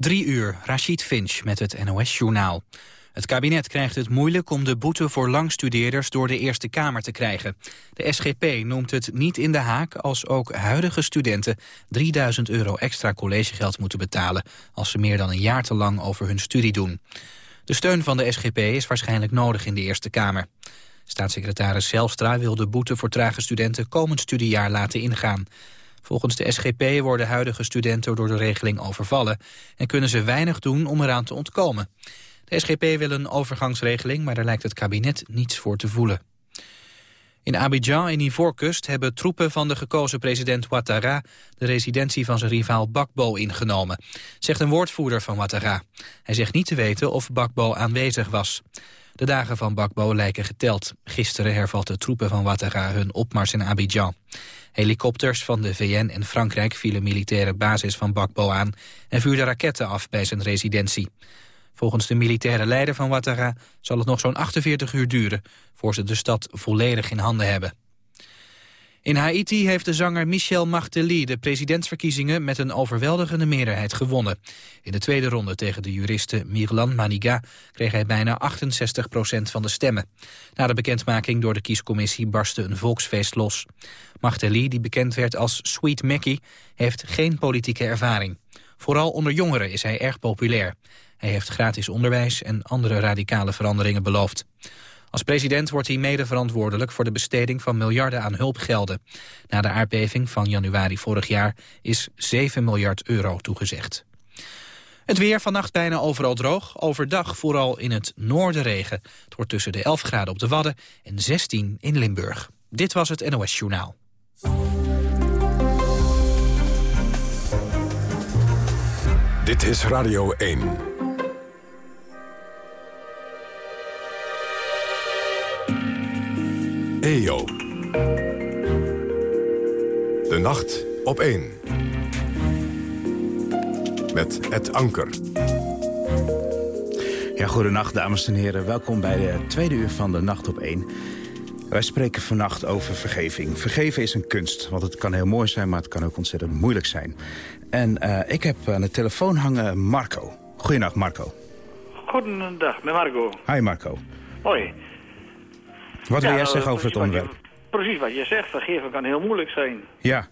Drie uur, Rashid Finch met het NOS-journaal. Het kabinet krijgt het moeilijk om de boete voor langstudeerders door de Eerste Kamer te krijgen. De SGP noemt het niet in de haak als ook huidige studenten 3000 euro extra collegegeld moeten betalen als ze meer dan een jaar te lang over hun studie doen. De steun van de SGP is waarschijnlijk nodig in de Eerste Kamer. Staatssecretaris Zelstra wil de boete voor trage studenten komend studiejaar laten ingaan. Volgens de SGP worden huidige studenten door de regeling overvallen... en kunnen ze weinig doen om eraan te ontkomen. De SGP wil een overgangsregeling, maar daar lijkt het kabinet niets voor te voelen. In Abidjan in Ivoorkust hebben troepen van de gekozen president Ouattara de residentie van zijn rivaal Bakbo ingenomen, zegt een woordvoerder van Ouattara. Hij zegt niet te weten of Bakbo aanwezig was. De dagen van Bakbo lijken geteld. Gisteren hervatten troepen van Ouattara hun opmars in Abidjan. Helikopters van de VN en Frankrijk vielen militaire basis van Bakbo aan... en vuurden raketten af bij zijn residentie. Volgens de militaire leider van Ouattara zal het nog zo'n 48 uur duren... voor ze de stad volledig in handen hebben. In Haiti heeft de zanger Michel Martelly de presidentsverkiezingen met een overweldigende meerderheid gewonnen. In de tweede ronde tegen de juriste Mirlan Maniga kreeg hij bijna 68 procent van de stemmen. Na de bekendmaking door de kiescommissie barstte een volksfeest los. Martelly, die bekend werd als Sweet Mackie, heeft geen politieke ervaring. Vooral onder jongeren is hij erg populair. Hij heeft gratis onderwijs en andere radicale veranderingen beloofd. Als president wordt hij mede verantwoordelijk voor de besteding van miljarden aan hulpgelden. Na de aardbeving van januari vorig jaar is 7 miljard euro toegezegd. Het weer vannacht bijna overal droog. Overdag vooral in het noorden regen. Het wordt tussen de 11 graden op de Wadden en 16 in Limburg. Dit was het NOS Journaal. Dit is Radio 1. EO. De nacht op 1. Met het anker. Ja, goedenacht dames en heren. Welkom bij de tweede uur van de Nacht op 1. Wij spreken vannacht over vergeving. Vergeven is een kunst, want het kan heel mooi zijn... maar het kan ook ontzettend moeilijk zijn. En uh, ik heb aan de telefoon hangen Marco. Goedenacht, Marco. Goedendag, met Marco. Hi, Marco. Hoi. Wat wil jij zeggen over het onderwerp? je- precies wat je zegt, vergeven kan heel moeilijk zijn. Ja,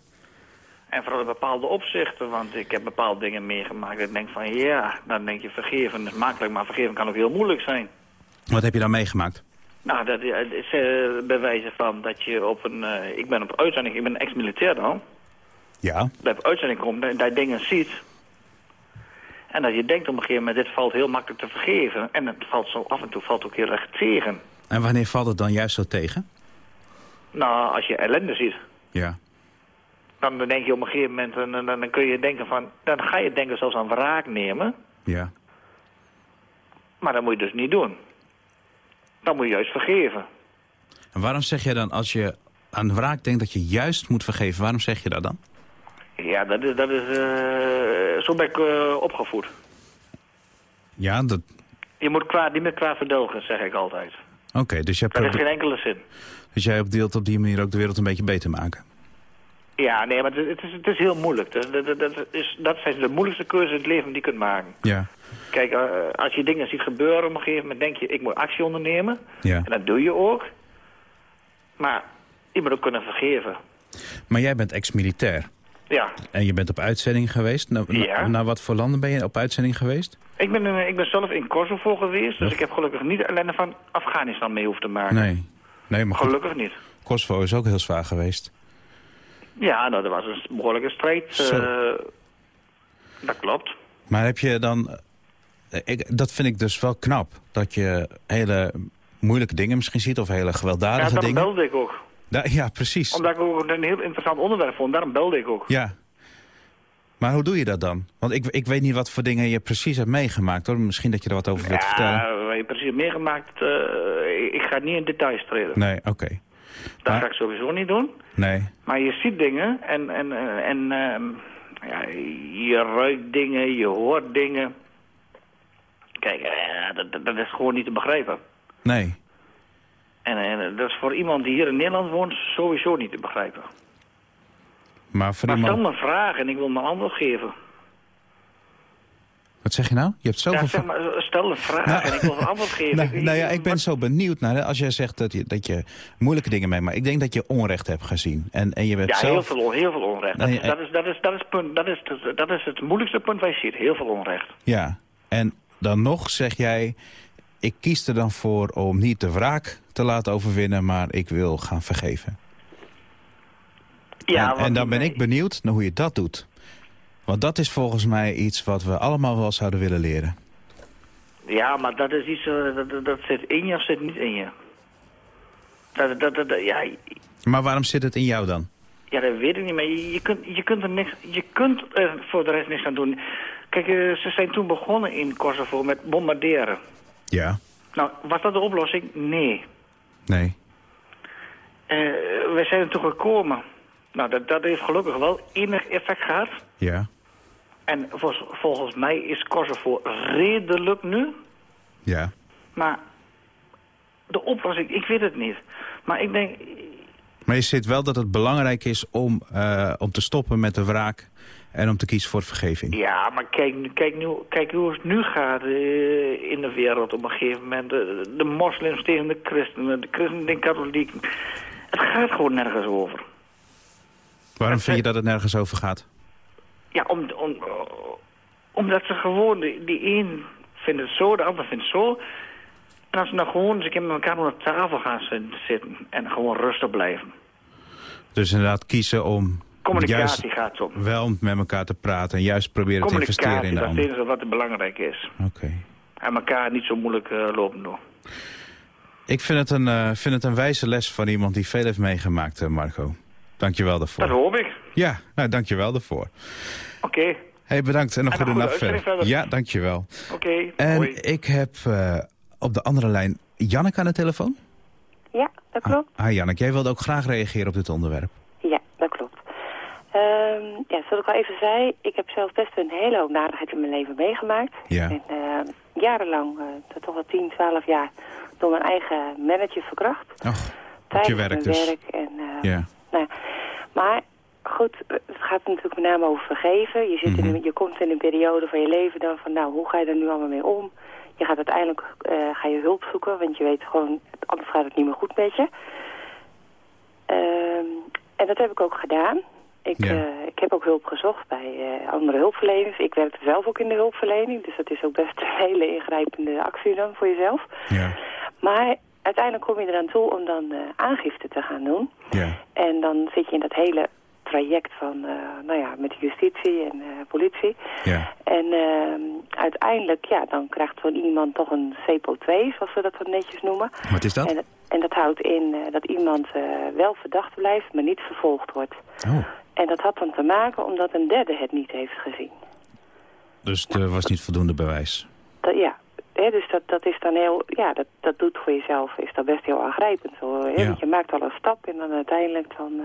En vooral in bepaalde opzichten, want ik heb bepaalde dingen meegemaakt. Ik denk van ja, dan denk je vergeven is makkelijk, maar vergeven kan ook heel moeilijk zijn. wat heb je dan meegemaakt? Nou, dat is uh, bewijzen van dat je op een... eh, ik ben op uitzending, ik ben ex-militair dan. Ja, Dat op uitzending komt en dat je dingen ziet. En dat je denkt op een gegeven moment, dit valt heel makkelijk te vergeven. En het valt zo af en toe valt ook heel erg tegen. En wanneer valt het dan juist zo tegen? Nou, als je ellende ziet. Ja, Dan denk je op een gegeven moment, en, dan, dan kun je denken van, dan ga je denken zelfs aan wraak nemen. ja. Maar dat moet je dus niet doen. Dan moet je juist vergeven. En waarom zeg je dan, als je aan wraak denkt dat je juist moet vergeven... waarom zeg je dat dan? Ja, dat is, dat is eh, zo ben ik eh, opgevoed. Ja, dat... Je moet kwaad, niet meer kwaad verdelgen, zeg ik altijd. Oké, dus, jij Dat heeft geen enkele zin. dus jij deelt op die manier ook de wereld een beetje beter maken? Ja, nee, maar het, is, het is heel moeilijk. Dat, dat, dat, is, dat zijn de moeilijkste keuzes in het leven die je kunt maken. Ja, Kijk, eh, als je dingen ziet gebeuren op een gegeven moment, denk je, ik moet actie ondernemen. ja. En dat doe je ook. Maar je moet ook kunnen vergeven. Maar jij bent ex-militair. Ja, En je bent op uitzending geweest. Na- Ja. naar wat voor landen ben je op uitzending geweest? ik ben, eh, ik ben zelf in Kosovo geweest, dus ik heb gelukkig niet de ellende van Afghanistan mee hoeven te maken. Nee. Nee, maar goed, Gelukkig niet. Kosovo is ook heel zwaar geweest. Ja, nou, dat was een behoorlijke strijd. Eh, dat klopt. Maar heb je dan... eh, Ik, dat vind ik dus wel knap. Dat je hele moeilijke dingen misschien ziet. Of hele Ja, gewelddadige daarom dingen. belde ik ook. Da- ja, precies. Omdat ik ook een heel interessant onderwerp vond, daarom belde ik ook. Ja. Maar hoe doe je dat dan? Want ik, ik weet niet wat voor dingen je precies hebt meegemaakt. hoor. Misschien dat je er wat over wilt vertellen. Ja, wat je precies meegemaakt, eh, ik- ga niet in details treden. Nee, oké. Dat maar- ga ik sowieso niet doen. Nee. Maar je ziet dingen en, en, eh, en ehm, ja, je ruikt dingen, je hoort dingen. Kijk, eh, dat, dat- dat is gewoon niet te begrijpen. Nee. En, en dat is voor iemand die hier in Nederland woont sowieso niet te begrijpen. Maar voor Maar stel iemand... me een vraag en ik wil me een antwoord geven. Wat zeg je nou? Je hebt zoveel... Ja, zeg maar, stel een vraag Nou, en ik wil een antwoord geven. Nou, nou ja, ik ben zo benieuwd naar, als jij zegt dat je, dat je moeilijke dingen meemaakt. Ik denk dat je onrecht hebt gezien. En, en je bent Ja, zelf... heel, veel, heel veel onrecht. Dat, is, dat, is, dat, is, dat, is, punt, dat, is, het- dat is het moeilijkste punt waar je ziet. Heel veel onrecht. Ja, en dan nog zeg jij... ik kies er dan voor om niet de wraak te laten overwinnen... maar ik wil gaan vergeven. Ja, en, dan ben ik benieuwd naar hoe je dat doet. Want dat is volgens mij iets wat we allemaal wel zouden willen leren. Ja, maar dat is iets, eh, dat, zit in je of zit niet in je. Dat, dat, ja, Maar waarom zit het in jou dan? ja, dat weet ik niet, maar je, je, kunt, je kunt er niks, je kunt er voor de rest niks aan doen. Kijk, eh, ze zijn toen begonnen in Kosovo met bombarderen. Ja. Nou, was dat de oplossing? Nee. Nee. Eh, we zijn er toe gekomen. Nou, dat, dat heeft gelukkig wel enig effect gehad. Ja. En volgens, volgens mij is Kosovo redelijk nu. Ja. Maar de oplossing, ik weet het niet. Maar ik denk, Maar je zit wel dat het belangrijk is om, eh, om te stoppen met de wraak... en om te kiezen voor vergeving. ja, maar kijk, nu- kijk, nu, kijk hoe het nu gaat eh, in de wereld op een gegeven moment. De, de moslims tegen de christenen, de christenen tegen de katholieken. Het gaat gewoon nergens over. Waarom vind je dat het nergens over gaat? Ja, om, om, omdat ze gewoon, die, die een vindt het zo, de ander vindt het zo. En als ze nou gewoon eens een keer met elkaar aan de tafel gaan zit- zitten en gewoon rustig blijven. Dus inderdaad kiezen om Communicatie juist gaat om. wel met elkaar te praten... en juist proberen te investeren Communicatie, in de dat is ander. het enige wat belangrijk is. Oké. En elkaar niet zo moeilijk eh, lopen doen. Ik vind het, een, eh, vind het een wijze les van iemand die veel heeft meegemaakt, eh, Marco. Dank je wel daarvoor. Dat hoop ik. Ja, nou, dank je wel daarvoor. Oké, hey, bedankt en een En een goede goede nacht verder. Ja, dank je wel. oké. En hoi. ik heb eh, op de andere lijn Janneke aan de telefoon. Ja, dat klopt. Ah, Janneke, jij wilde ook graag reageren op dit onderwerp. Ehm, ja, zoals ik al even zei, ik heb zelf best een hele hoop narigheid in mijn leven meegemaakt. Ja. En ehm, jarenlang, eh, toch wel 10, 12 jaar, door mijn eigen manager verkracht. Ach, Tijdens je werk mijn dus. werk. En, eh, Ja. nou, ja. maar goed, het gaat natuurlijk met name over vergeven. Je, zit in Mhm. een, je komt in een periode van je leven dan van, nou, hoe ga je er nu allemaal mee om? Je gaat uiteindelijk eh, ga je hulp zoeken, want je weet gewoon, anders gaat het niet meer goed met je. Ehm, en dat heb ik ook gedaan. Ik, Ja. eh, ik heb ook hulp gezocht bij eh, andere hulpverleners. Ik werkte zelf ook in de hulpverlening, dus dat is ook best een hele ingrijpende actie dan voor jezelf. Ja. Maar uiteindelijk kom je eraan toe om dan eh, aangifte te gaan doen. Ja. En dan zit je in dat hele traject van, eh, nou ja, met justitie en eh, politie. Ja. En ehm, uiteindelijk, ja, dan krijgt zo'n iemand toch een CPO2, zoals we dat dan netjes noemen. Wat is dat? En, en dat houdt in eh, dat iemand wel verdacht blijft, maar niet vervolgd wordt. Oh, En dat had dan te maken omdat een derde het niet heeft gezien. dus er was niet voldoende bewijs. Dat, ja, dus dat, dat is dan heel, ja, dat, dat doet voor jezelf, is dat best heel aangrijpend. Zo, hè? Ja. Want je maakt al een stap en dan uiteindelijk dan...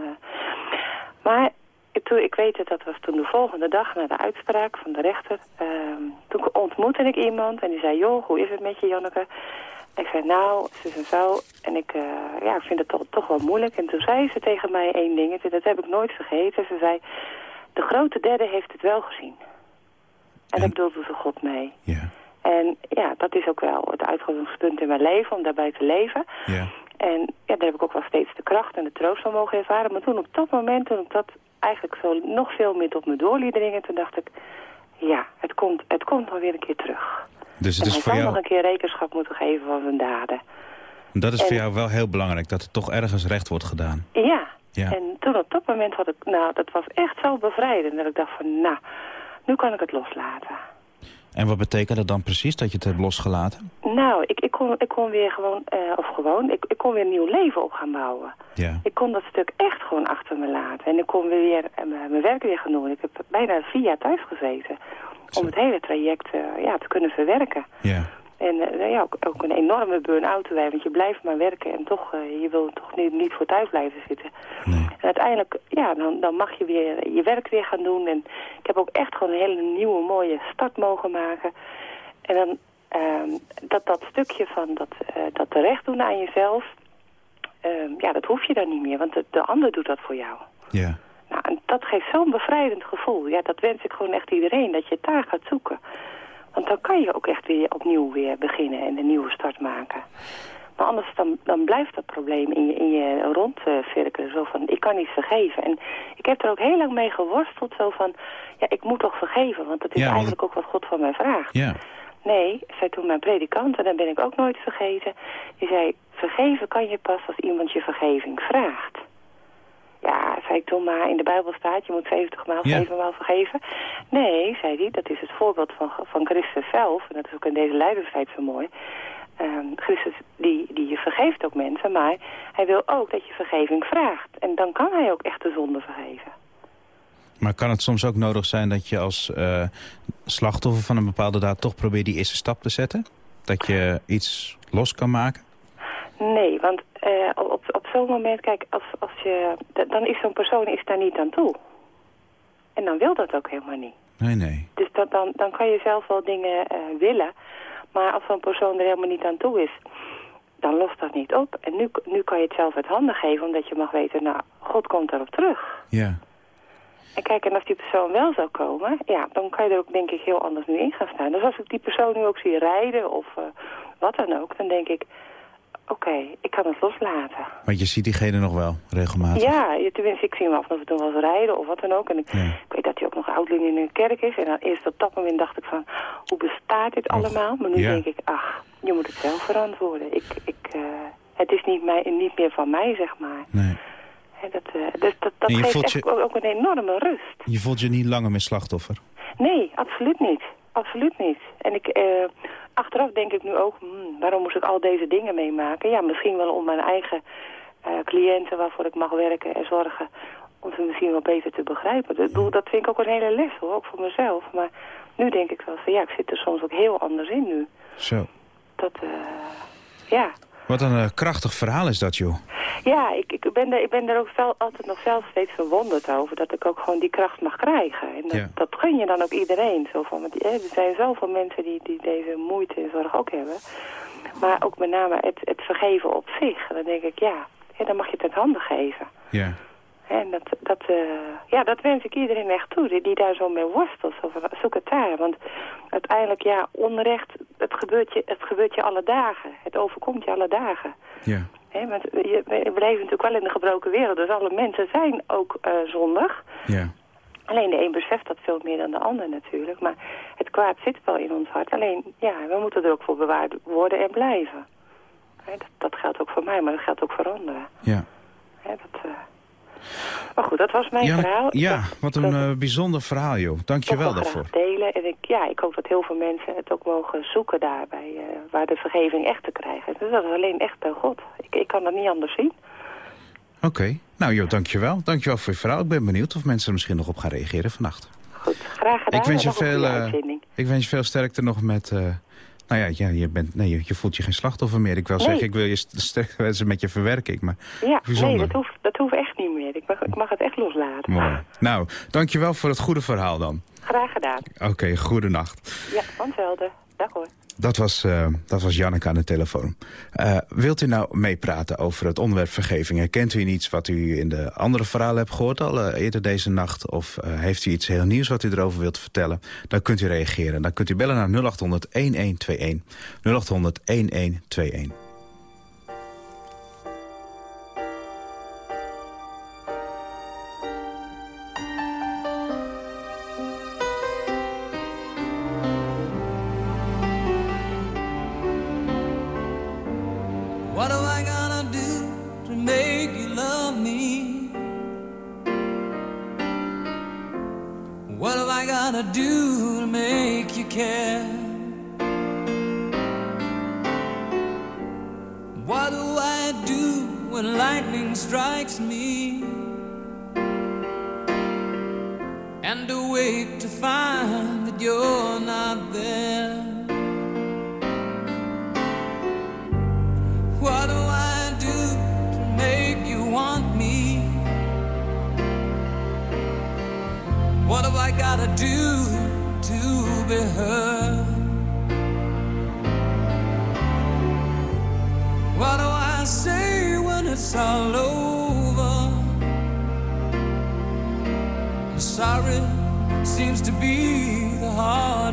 Maar ik, toen, ik weet het, dat was toen de volgende dag na de uitspraak van de rechter. ehm, toen ontmoette ik iemand en die zei, joh, hoe is het met je, Janneke? Ik zei, nou, zus en zo. En ik, eh, ja, ik vind het toch, toch wel moeilijk. En toen zei ze tegen mij één ding, en dat heb ik nooit vergeten. Ze zei, de grote derde heeft het wel gezien. En, En? daar bedoelde ze God mee. Ja. En ja, dat is ook wel het uitgangspunt in mijn leven, om daarbij te leven. Ja. En ja, daar heb ik ook wel steeds de kracht en de troost van mogen ervaren. Maar toen op dat moment, toen ik dat eigenlijk zo nog veel meer tot me door liet dringen, toen dacht ik, ja, het komt, het komt nog weer een keer terug. Dus het en is voor zal nog jou, een keer rekenschap moeten geven van zijn daden. dat is voor jou wel heel belangrijk, dat er toch ergens recht wordt gedaan. Ja. Ja. en toen op dat moment had ik, nou, dat was echt zo bevrijdend. Dat ik dacht van, nou, nu kan ik het loslaten. En wat betekent dat dan precies, dat je het hebt losgelaten? Nou, ik, ik, kon, ik kon weer gewoon, eh, of gewoon, ik, ik kon weer een nieuw leven op gaan bouwen. Ja. Ik kon dat stuk echt gewoon achter me laten. En ik kon weer eh, mijn werk weer gaan doen. Ik heb bijna vier jaar thuis gezeten. Om het hele traject eh, ja, te kunnen verwerken. Ja. En eh, ja, ook, ook een enorme burn-out erbij. Want je blijft maar werken en toch, eh, je wil toch niet, niet voor thuis blijven zitten. Nee. En uiteindelijk, ja, dan, dan mag je weer je werk weer gaan doen. En ik heb ook echt gewoon een hele nieuwe mooie start mogen maken. En dan ehm, dat, dat stukje van dat, eh, dat terecht doen aan jezelf... ehm, ja, dat hoef je dan niet meer, want de, de ander doet dat voor jou. Ja. Nou, en dat geeft zo'n bevrijdend gevoel. Ja, dat wens ik gewoon echt iedereen, dat je het daar gaat zoeken. Want dan kan je ook echt weer opnieuw weer beginnen en een nieuwe start maken. Maar anders dan, dan blijft dat probleem in je, in je. Zo van, ik kan niet vergeven. En ik heb er ook heel lang mee geworsteld. Zo van, ja, ik moet toch vergeven. Want dat is eigenlijk ook wat God van mij vraagt. Ja. Nee, zei toen mijn predikant, en dat ben ik ook nooit vergeten. Die zei, vergeven kan je pas als iemand je vergeving vraagt. Ja, zei ik toen maar, in de Bijbel staat, je moet 70 maal, ja. 7 maal vergeven. Nee, zei hij, dat is het voorbeeld van, van Christus zelf. En dat is ook in deze leiderstijd zo mooi. Um, Christus die, die je vergeeft ook mensen, maar hij wil ook dat je vergeving vraagt. En dan kan hij ook echt de zonde vergeven. Maar kan het soms ook nodig zijn dat je als uh, slachtoffer van een bepaalde daad... toch probeert die eerste stap te zetten? Dat je iets los kan maken? Nee, want uh, op, op zo'n moment, kijk, als, als je, dan is zo'n persoon is daar niet aan toe. En dan wil dat ook helemaal niet. Nee, nee. Dus dat, dan, dan kan je zelf wel dingen uh, willen... Maar als zo'n persoon er helemaal niet aan toe is, dan lost dat niet op. En nu, nu kan je het zelf uit handen geven, omdat je mag weten, nou, God komt erop terug. Ja. En kijk, en als die persoon wel zou komen, ja, dan kan je er ook denk ik heel anders nu in gaan staan. Dus als ik die persoon nu ook zie rijden of uh, wat dan ook, dan denk ik, oké, ik kan het loslaten. Want je ziet diegene nog wel, regelmatig? Ja, tenminste, ik zie hem af en toe wel eens rijden of wat dan ook. En ik, ik weet dat hij ook nog oudling in een kerk is. En dan eerst op dat moment dacht ik van, hoe bestaat dit allemaal? Maar nu denk ik, ach, je moet het zelf verantwoorden. Ik, ik, uh, het is niet, mij, niet meer van mij, zeg maar. Nee. En dat, uh, dus dat, dat geeft echt je, ook een enorme rust. Je voelt je niet langer meer slachtoffer? Nee, absoluut niet. Absoluut niet. En ik, uh, achteraf denk ik nu ook, hmm, waarom moest ik al deze dingen meemaken? Ja, misschien wel om mijn eigen uh, cliënten waarvoor ik mag werken en zorgen... om ze misschien wel beter te begrijpen. Dat, dat vind ik ook een hele les hoor, ook voor mezelf. Maar nu denk ik wel van ja, ik zit er soms ook heel anders in nu. Zo. Dat, uh, ja. Wat een uh, krachtig verhaal is dat, joh. Ja, ik, ik, ben, er, ik ben er ook wel, altijd nog zelf steeds verwonderd over. Dat ik ook gewoon die kracht mag krijgen. En dat, ja. dat gun je dan ook iedereen. Zo van, want, er zijn zoveel mensen die, die deze moeite en zorg ook hebben. Maar ook met name het, het vergeven op zich. Dan denk ik, ja, ja dan mag je het uit handen geven. Ja. En dat, dat, uh, ja, dat wens ik iedereen echt toe, die, die daar zo mee worstelt. Zo zoek het daar. Want uiteindelijk, ja, onrecht, het gebeurt, je, het gebeurt je alle dagen. Het overkomt je alle dagen. Ja. He, want je, we leven natuurlijk wel in de gebroken wereld, dus alle mensen zijn ook uh, zondig. Ja. Alleen de een beseft dat veel meer dan de ander natuurlijk. Maar het kwaad zit wel in ons hart. Alleen, ja, we moeten er ook voor bewaard worden en blijven. He, dat, dat, geldt ook voor mij, maar dat geldt ook voor anderen. Ja. He, dat... Uh, maar goed, dat was mijn ja, verhaal. Ja, wat een uh, bijzonder verhaal, joh. Dank je wel daarvoor. delen. En ik, ja, ik hoop dat heel veel mensen het ook mogen zoeken daarbij, uh, waar de vergeving echt te krijgen. Dus dat is alleen echt bij God. Ik, ik kan dat niet anders zien. Oké. Okay. Nou, joh, dank je wel. Dank je wel voor je verhaal. Ik ben benieuwd of mensen er misschien nog op gaan reageren vannacht. Goed, graag gedaan. Ik wens je, veel, uh, ik wens je veel sterkte nog met... Nou ja, ja je, bent, nee, je, voelt je geen slachtoffer meer. Ik wil nee. zeggen, ik wil je sterk wensen met je verwerking. Maar ja, nee, dat hoeft, dat hoeft echt niet meer. Ik mag, ik mag het echt loslaten. Mooi. Nou, dankjewel voor het goede verhaal dan. Graag gedaan. Oké, okay, goede nacht. Ja, van hetzelfde. Dag hoor. Dat was, uh, dat was Janneke aan de telefoon. Uh, wilt u nou meepraten over het onderwerp vergeving? Herkent u iets wat u in de andere verhalen hebt gehoord al uh, eerder deze nacht? Of heeft u iets heel nieuws wat u erover wilt vertellen? Dan kunt u reageren. Dan kunt u bellen naar 0800-1121. 0800-1121.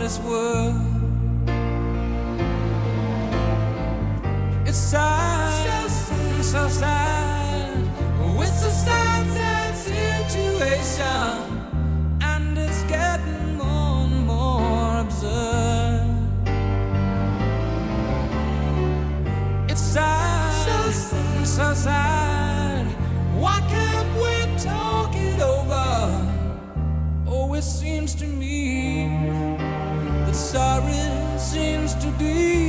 modest world. It's sad, so sad, so sad. It's a sad, sad situation, and it's getting more and more absurd. It's sad, so sad. Why can't we talk it over? Oh, it seems to me sorry seems to be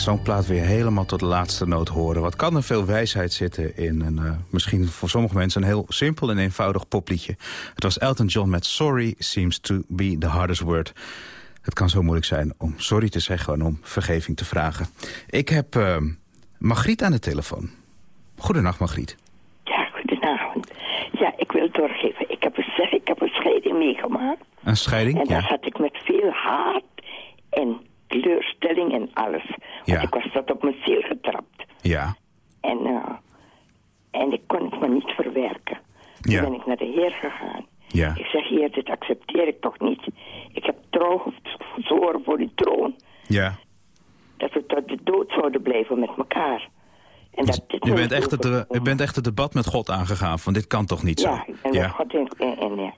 zo'n plaat weer helemaal tot de laatste noot horen. Wat kan er veel wijsheid zitten in een, eh, misschien voor sommige mensen... een heel simpel en eenvoudig popliedje. Het was Elton John met Sorry Seems to be the hardest word. Het kan zo moeilijk zijn om sorry te zeggen en om vergeving te vragen. Ik heb uh, Margriet aan de telefoon. Goedenacht, Margriet. Ja, goedenavond. Ja, ik wil doorgeven. Ik heb een, ik heb een scheiding meegemaakt. Een scheiding? En daar Ja. zat ik met veel haat en teleurstelling en alles. Want Ja. ik was tot op mijn ziel getrapt. Ja. En, eh, en ik kon het maar niet verwerken. Toen Ja. ben ik naar de Heer gegaan. Ja. Ik zeg, Heer, dit accepteer ik toch niet. Ik heb trouw gezworen voor die troon. Ja. Dat we tot de dood zouden blijven met elkaar. En dat dit Je bent, echt het, eh, je bent echt het debat met God aangegaan. Van dit kan toch niet zo? Ja, en. God in, en, en, ja.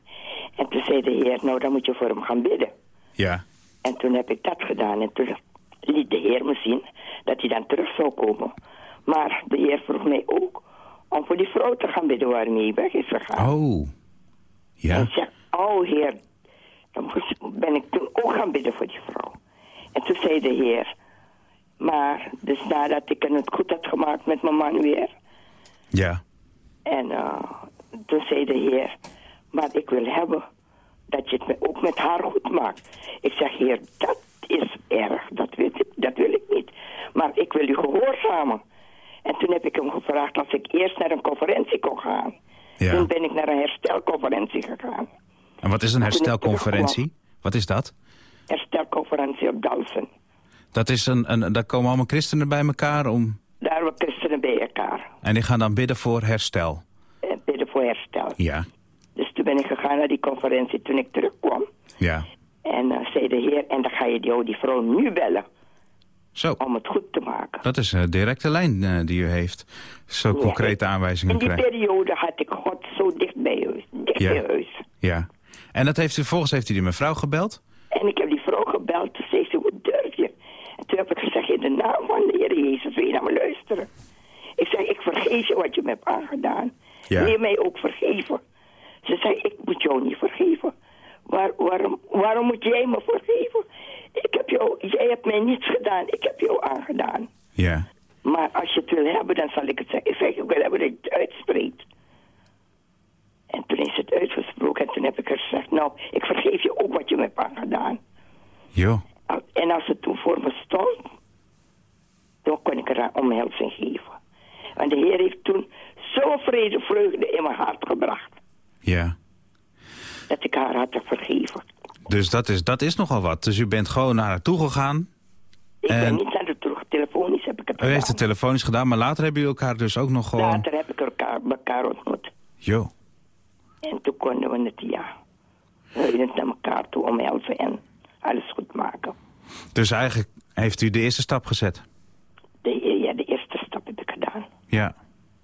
en toen zei de Heer, nou dan moet je voor hem gaan bidden. ja. En toen heb ik dat gedaan. En toen liet de Heer me zien dat hij dan terug zou komen. Maar de Heer vroeg mij ook om voor die vrouw te gaan bidden waarmee hij weg is gegaan. Oh. En Ja. ik zeg, oh Heer, dan ben ik toen ook gaan bidden voor die vrouw. En toen zei de Heer, maar dus nadat ik het goed had gemaakt met mijn man weer... Ja. En eh, toen zei de Heer, maar ik wil hebben dat je het me- ook met haar goed maakt. Ik zeg, Heer, dat is erg, dat, weet ik, dat wil ik niet. Maar ik wil u gehoorzamen. En toen heb ik hem gevraagd of ik eerst naar een conferentie kon gaan. Ja. Toen ben ik naar een herstelconferentie gegaan. En wat is een herstelconferentie? Wat is dat? Herstelconferentie op Dalsen. Dat is een, een, daar komen allemaal christenen bij elkaar om... Daar hebben christenen bij elkaar. En die gaan dan bidden voor herstel. En bidden voor herstel. Ja. Dus toen ben ik gegaan naar die conferentie toen ik terugkwam. Ja. En eh, zei de heer, en dan ga je die, die vrouw nu bellen Zo. om het goed te maken. Dat is een directe lijn eh, die u heeft. Zo Ja, concrete aanwijzingen In die krijgt. periode had ik God zo dicht bij huis. Dicht Ja. bij huis. Ja. En dat heeft u, vervolgens heeft u die mevrouw gebeld? En ik heb die vrouw gebeld. Toen zei ze, hoe durf je? En toen heb ik gezegd, in de naam van de Heer Jezus, wil je naar me luisteren? Ik zeg, ik vergeef je wat je me hebt aangedaan. Ja. Je mij ook vergeven? Ze zei, ik moet jou niet vergeven. Waar, waarom, waarom moet jij me vergeven? Ik heb jou, jij hebt mij niets gedaan, ik heb jou aangedaan. Ja. Maar als je het wil hebben, dan zal ik het zeggen. Ik zeg, ik wil hebben dat je het uitspreekt. En toen is het uitgesproken en toen heb ik gezegd, nou, ik vergeef je ook wat je me hebt aangedaan. Jo. En als het toen voor me stond, dan kon ik er omhelzing geven. Want de Heer heeft toen zo'n vrede, vreugde in mijn hart gebracht. Ja. Dat ik haar had vergeven. Dus dat is, dat is nogal wat. Dus u bent gewoon naar haar toe gegaan. Ik ben En- niet naar de terug. Telefonisch heb ik het U heeft het gedaan. telefonisch gedaan, maar later hebben jullie elkaar dus ook nog gewoon... Later heb ik elkaar, elkaar ontmoet. Jo. En toen konden we het, ja, huilend naar elkaar toe omhelzen en alles goed maken. Dus eigenlijk heeft u de eerste stap gezet. De, ja, de eerste stap heb ik gedaan. Ja.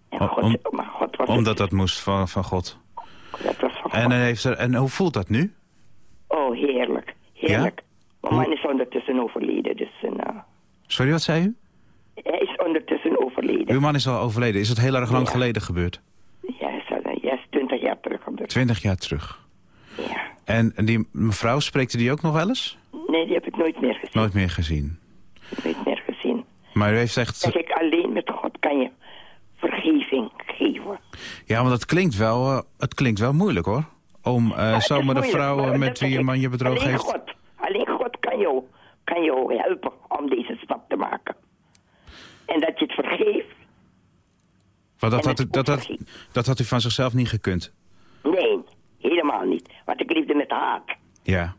En Om- God, om- maar God was Omdat het. dat moest van, van God. Dat En, heeft er, en hoe voelt dat nu? Oh, heerlijk. Heerlijk. Mijn man is ondertussen overleden, dus uh, Sorry, wat zei u? hij is ondertussen overleden. Uw man is al overleden. Is het heel erg lang Ja. geleden gebeurd? Ja, is, is 20 jaar terug gebeurd. Twintig jaar terug. Ja. En die mevrouw, spreekt die ook nog wel eens? Nee, die heb ik nooit meer gezien. Nooit meer gezien. Nooit meer gezien. Maar u heeft echt... Zeg ik, alleen met God kan je vergeving geven. Ja, want het klinkt wel, eh, het klinkt wel moeilijk hoor. Om is zomaar de moeilijk, vrouw maar eh, met wie je man je bedrogen alleen heeft... God, alleen God kan jou, kan jou helpen om deze stap te maken. En dat je het vergeeft. Want dat had, dat, had, dat had u van zichzelf niet gekund. Nee, helemaal niet. Want ik liefde met haat. Ja.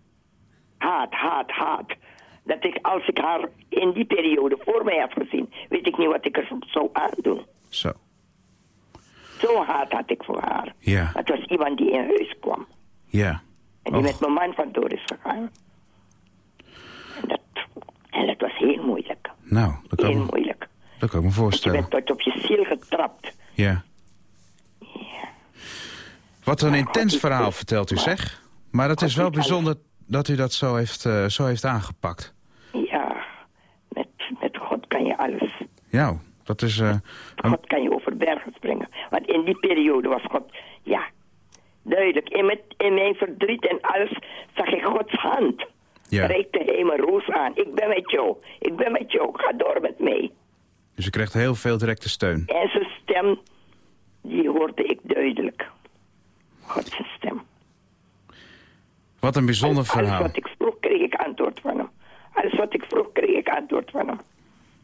Haat, haat, haat. Dat ik, als ik haar in die periode voor mij had gezien, weet ik niet wat ik er zou aandoen. Zo. Zo'n haat had ik voor haar. Ja. Het was iemand die in huis kwam. Ja. En die Och. met mijn man vandoor is gegaan. En dat, en dat was heel moeilijk. Nou, dat kan, Heel me, moeilijk. dat kan ik me Want je voorstellen. bent tot op je ziel getrapt. Ja. Wat een Maar intens God, verhaal vertelt u, maar- zeg. Maar het is wel bijzonder dat u dat zo heeft, eh, zo heeft aangepakt. Ja, met, met God kan je alles. Ja, dat is... eh, God kan je over bergen springen. Want in die periode was God, ja, duidelijk. In, met, in mijn verdriet en alles zag ik Gods hand. Ja. Reikte hij me roos aan. Ik ben met jou. Ik ben met jou. Ga door met mij. dus u kreeg heel veel directe steun. En zijn stem, die hoorde ik duidelijk. Gods stem. Wat een bijzonder alles, verhaal. Alles wat ik vroeg, kreeg ik antwoord van hem. Alles wat ik vroeg, kreeg ik antwoord van hem.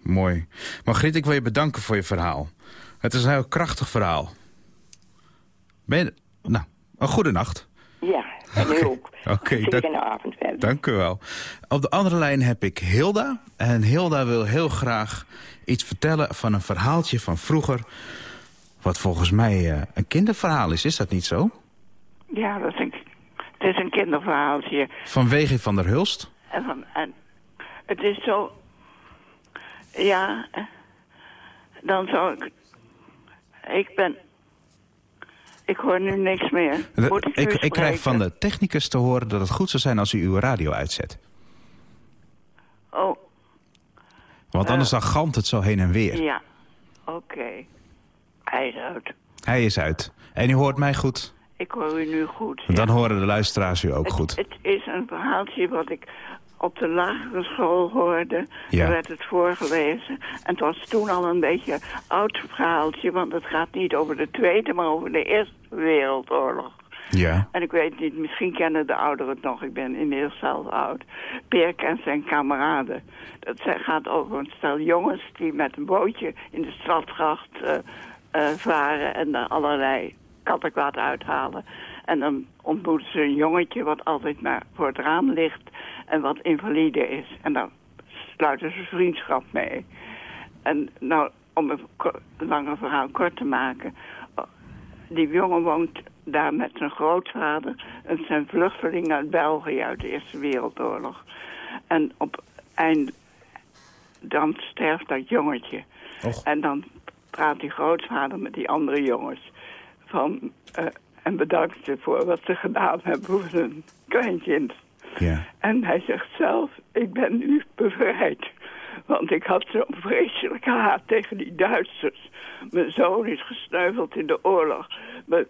Mooi. Margriet, ik wil je bedanken voor je verhaal. Het is een heel krachtig verhaal. Ben je... Nou, een goede nacht. Ja, en u ook. Oké, dank- Zegene avond verder. Dank u wel. Op de andere lijn heb ik Hilda. En Hilda wil heel graag iets vertellen van een verhaaltje van vroeger... wat volgens mij eh, een kinderverhaal is. Is dat niet zo? Ja, dat is een, het is een kinderverhaaltje. Van W.G. van der Hulst. En, van, en het is zo... Ja, eh, dan zou ik... Ik ben... Ik hoor nu niks meer. Ik, ik, ik krijg van de technicus te horen dat het goed zou zijn als u uw radio uitzet. Oh, Want anders dan galmt het zo heen en weer. ja. Oké. Hij is uit. Hij is uit. En u hoort mij goed. Ik hoor u nu goed. Dan ja. horen de luisteraars u ook Het- goed. Het is een verhaaltje wat ik op de lagere school hoorde. Ja. Er werd het voorgelezen. En het was toen al een beetje oud verhaaltje... want het gaat niet over de Tweede, maar over de Eerste Wereldoorlog. Ja. En ik weet niet, misschien kennen de ouderen het nog. Ik ben inmiddels zelf oud. Perk en zijn kameraden. Dat gaat over een stel jongens die met een bootje in de stadgracht eh, eh, varen... en allerlei kattenkwaad uithalen. En dan ontmoeten ze een jongetje wat altijd maar voor het raam ligt... en wat invalide is. En dan sluiten ze vriendschap mee. En nou, om een lange verhaal kort te maken... Die jongen woont daar met zijn grootvader. Het zijn vluchtelingen uit België uit de Eerste Wereldoorlog. En op eind, dan sterft dat jongetje. Och. En dan praat die grootvader met die andere jongens. Van, eh, en bedankt ze voor wat ze gedaan hebben voor zijn kleinkind. Ja. En hij zegt zelf, ik ben nu bevrijd. Want ik had zo'n vreselijke haat tegen die Duitsers. Mijn zoon is gesneuveld in de oorlog. Mijn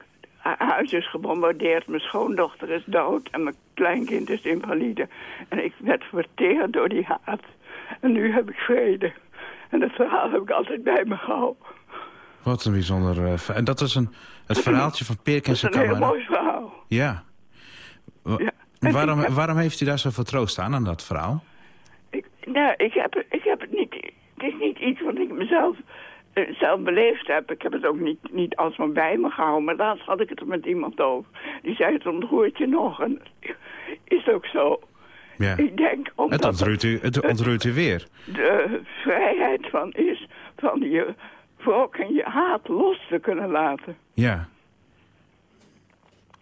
huis is gebombardeerd, mijn schoondochter is dood... en mijn kleinkind is invalide. En ik werd verteerd door die haat. En nu heb ik vrede. En dat verhaal heb ik altijd bij me gehouden. Wat een bijzonder... eh, en dat is een, het verhaaltje van Peer en Dat is zijn een heel mooi verhaal. Ja. Wa- Ja. Waarom, heb- waarom heeft u daar zoveel troost aan, aan dat verhaal? Ik, nou, ik heb, ik heb het niet... Het is niet iets wat ik mezelf eh, zelf beleefd heb. Ik heb het ook niet, niet alsmaar bij me gehouden. Maar laatst had ik het er met iemand over. Die zei, het ontroert je nog. En is ook zo. Ja. Ik denk, omdat Het ontroert u, het ontroert u weer. de vrijheid van is... van je wrok en je haat los te kunnen laten. Ja.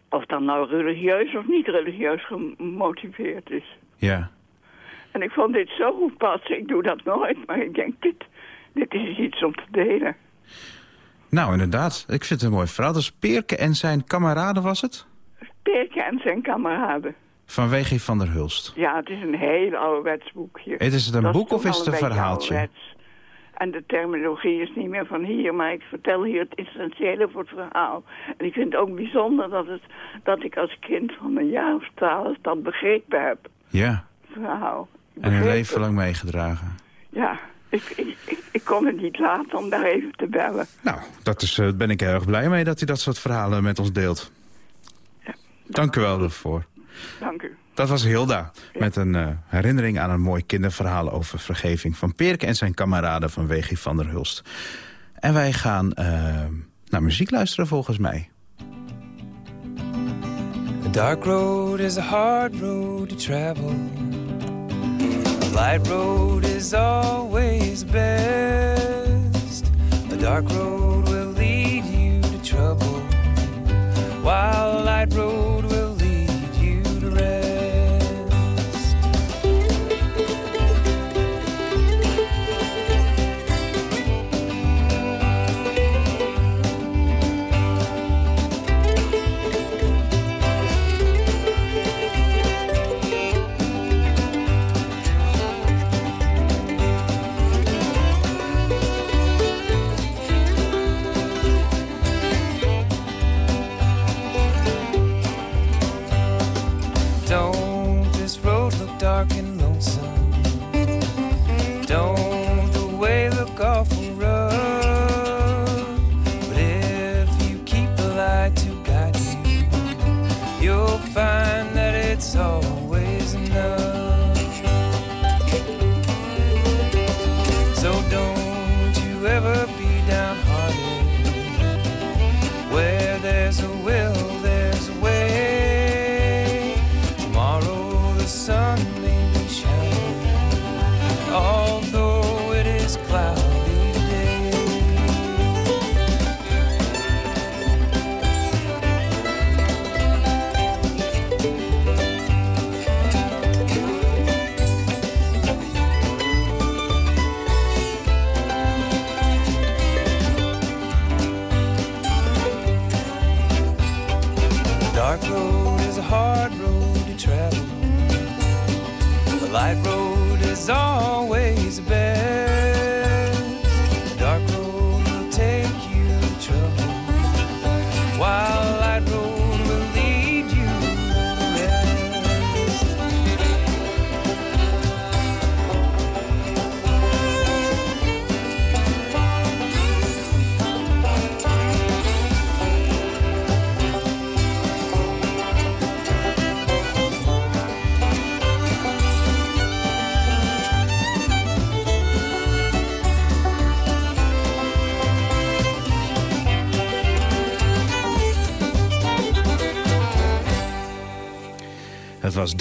Of dat nou religieus of niet religieus gemotiveerd is. Ja. En ik vond dit zo goed passen. Ik doe dat nooit, maar ik denk, dit, dit is iets om te delen. Nou, inderdaad. Ik vind het een mooi verhaal. Dus Peerke en zijn kameraden was het? Peerke en zijn kameraden. Van W.G. van der Hulst. Ja, het is een heel ouderwets boekje. Is het een Dat boek of is het een verhaaltje? ouderwets. En de terminologie is niet meer van hier, maar ik vertel hier het essentiële voor het verhaal. En ik vind het ook bijzonder dat, het, dat ik als kind van een jaar of twaalf dat begrepen heb, Ja. het verhaal. Ik En een leven lang meegedragen. Ja, ik, ik, ik, kon het niet laten om daar even te bellen. Nou, dat is, eh, ben ik heel erg blij mee dat u dat soort verhalen met ons deelt. Dank u wel daarvoor. Dank u. Dat was Hilda, met een eh, herinnering aan een mooi kinderverhaal over vergeving... van Peerke en zijn kameraden van W.G. van der Hulst. En wij gaan eh, naar muziek luisteren volgens mij. A dark road is a hard road to travel. A light road is always best. A dark road will lead you to trouble, while a light road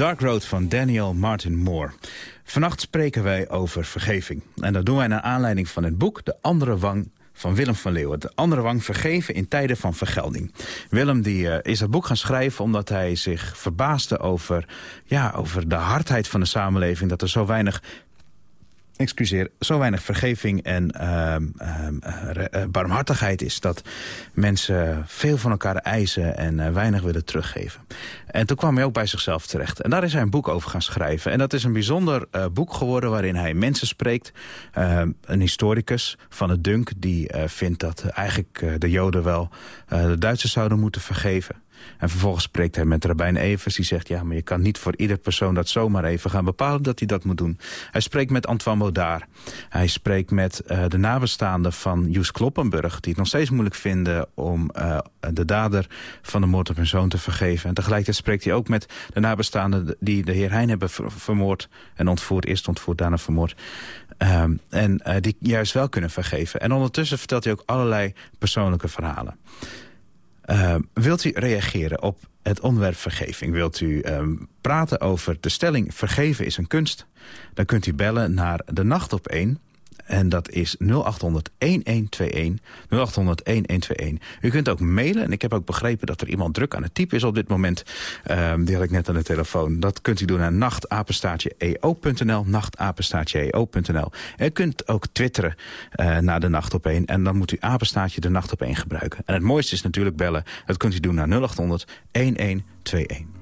Dark Road van Daniel Martin Moore. Vannacht spreken wij over vergeving. En dat doen wij naar aanleiding van het boek De Andere Wang van Willem van Leeuwen. De Andere Wang vergeven in tijden van vergelding. Willem die, eh, is dat boek gaan schrijven omdat hij zich verbaasde over, ja, over de hardheid van de samenleving. Dat er zo weinig excuseer, zo weinig vergeving en ehm, ehm, eh, barmhartigheid is... dat mensen veel van elkaar eisen en eh, weinig willen teruggeven. En toen kwam hij ook bij zichzelf terecht. En daar is hij een boek over gaan schrijven. En dat is een bijzonder eh, boek geworden waarin hij mensen spreekt. Ehm, een historicus van het Dunk die vindt dat eigenlijk de Joden wel de Duitsers zouden moeten vergeven. En vervolgens spreekt hij met Rabijn Evers. Die zegt, ja, maar je kan niet voor ieder persoon dat zomaar even gaan bepalen dat hij dat moet doen. Hij spreekt met Antoine Baudard. Hij spreekt met eh, de nabestaanden van Joes Kloppenburg... die het nog steeds moeilijk vinden om eh, de dader van de moord op hun zoon te vergeven. En tegelijkertijd spreekt hij ook met de nabestaanden... die de heer Heijn hebben ver- vermoord en ontvoerd. Eerst ontvoerd, daarna vermoord. Ehm, en eh, die juist wel kunnen vergeven. En ondertussen vertelt hij ook allerlei persoonlijke verhalen. Uh, wilt u reageren op het onderwerp vergeving? Wilt u ehm, praten over de stelling vergeven is een kunst? Dan kunt u bellen naar de nacht op 1. En dat is 0800 1121. 0800 1121. U kunt ook mailen. En ik heb ook begrepen dat er iemand druk aan het typen is op dit moment. Ehm, die had ik net aan de telefoon. Dat kunt u doen naar nachtapenstaatje.eo.nl. Nachtapenstaatje.eo.nl. En u kunt ook twitteren eh, naar de nacht op 1. En dan moet u apenstaatje de nacht op 1 gebruiken. En het mooiste is natuurlijk bellen. Dat kunt u doen naar 0800 1121.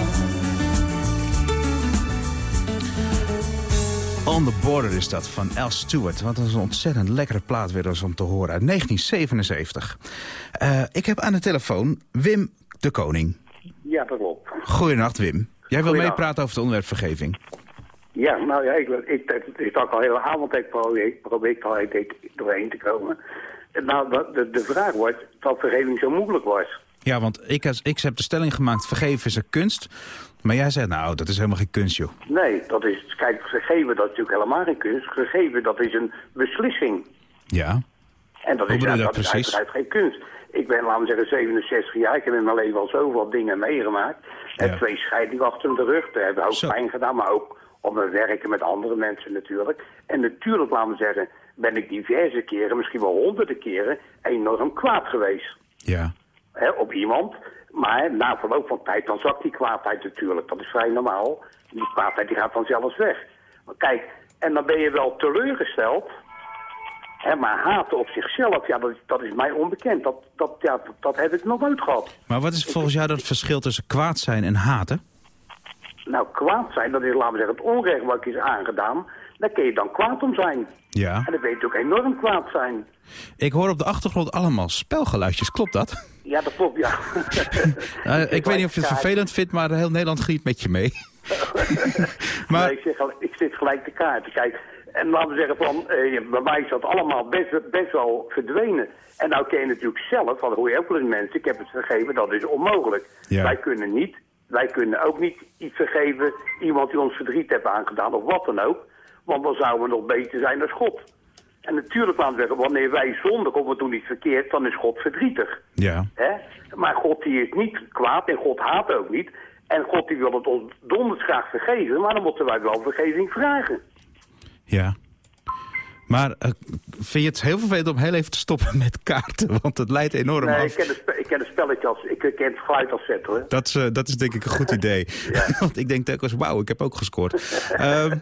On the Border is dat van Al Stewart. Want dat is een ontzettend lekkere plaat weer eens om te horen. Uit 1977. Eh, ik heb aan de telefoon Wim de Koning. Ja, dat klopt. Goedenacht Wim. Jij wil meepraten over het onderwerp vergeving. Ja, nou ja, ik, ik, het is ook al de hele avond ik probeer, probeer ik al ik, doorheen te komen. Nou, de, de vraag wordt dat vergeving zo moeilijk was. Ja, want ik, ik heb de stelling gemaakt, vergeven is een kunst. Maar jij zegt, nou, dat is helemaal geen kunst, joh. Nee, dat is, kijk, vergeven dat is natuurlijk helemaal geen kunst. Vergeven dat is een beslissing. Ja. En dat Hoe is, ja, dat dat is uiteraard geen kunst. Ik ben, laten we zeggen, 67 jaar. Ik heb in mijn leven al zoveel dingen meegemaakt. Ja. twee scheidingen achter de rug. Daar hebben ook Zo. pijn gedaan, maar ook op mijn werken met andere mensen natuurlijk. En natuurlijk, laten we zeggen, ben ik diverse keren, misschien wel honderden keren, enorm kwaad geweest. Ja. Op iemand. Maar na verloop van tijd, dan zakt die kwaadheid natuurlijk. Dat is vrij normaal. Die kwaadheid die gaat dan zelfs weg. Maar kijk, en dan ben je wel teleurgesteld. Hè, maar haten op zichzelf, ja, dat, is- dat is mij onbekend. Dat, dat, ja, dat, dat heb ik nog nooit gehad. Maar wat is volgens jou dat verschil tussen kwaad zijn en haten? Nou, kwaad zijn, dat is, laten we zeggen, het onrecht wat is aangedaan. Daar kun je dan kwaad om zijn. Ja. En ben je natuurlijk enorm kwaad zijn. Ik hoor op de achtergrond allemaal spelgeluidjes, klopt dat? Ja, dat klopt, ja. Eh, ik weet niet of je het vervelend vindt, maar heel Nederland giet met je mee. maar Nee, ik, zeg, ik zit gelijk te kaarten. Kijk, en laten we zeggen van, eh, bij mij is dat allemaal best, best wel verdwenen. En nou ken je natuurlijk zelf, van hoor je ook wel eens mensen, ik heb het vergeven, dat is onmogelijk. Ja. Wij kunnen niet, wij kunnen ook niet iets vergeven, iemand die ons verdriet heeft aangedaan, of wat dan ook. Want dan zouden we nog beter zijn dan God. En natuurlijk we zeggen, wanneer wij zondigen of we doen iets verkeerd, dan is God verdrietig. ja, Hè? Maar God die is niet kwaad en God haat ook niet. En God die wil het ons donders graag vergeven, maar dan moeten wij wel vergeving vragen. ja. Maar eh, vind je het heel vervelend om heel even te stoppen met kaarten? Want het leidt enorm Nee, af. ik ken, het ik ken het spelletje als, ik ken het geluid als zetten hoor. Dat is, eh, dat is denk ik een goed idee. Want ik denk telkens, wauw, ik heb ook gescoord. Ehm,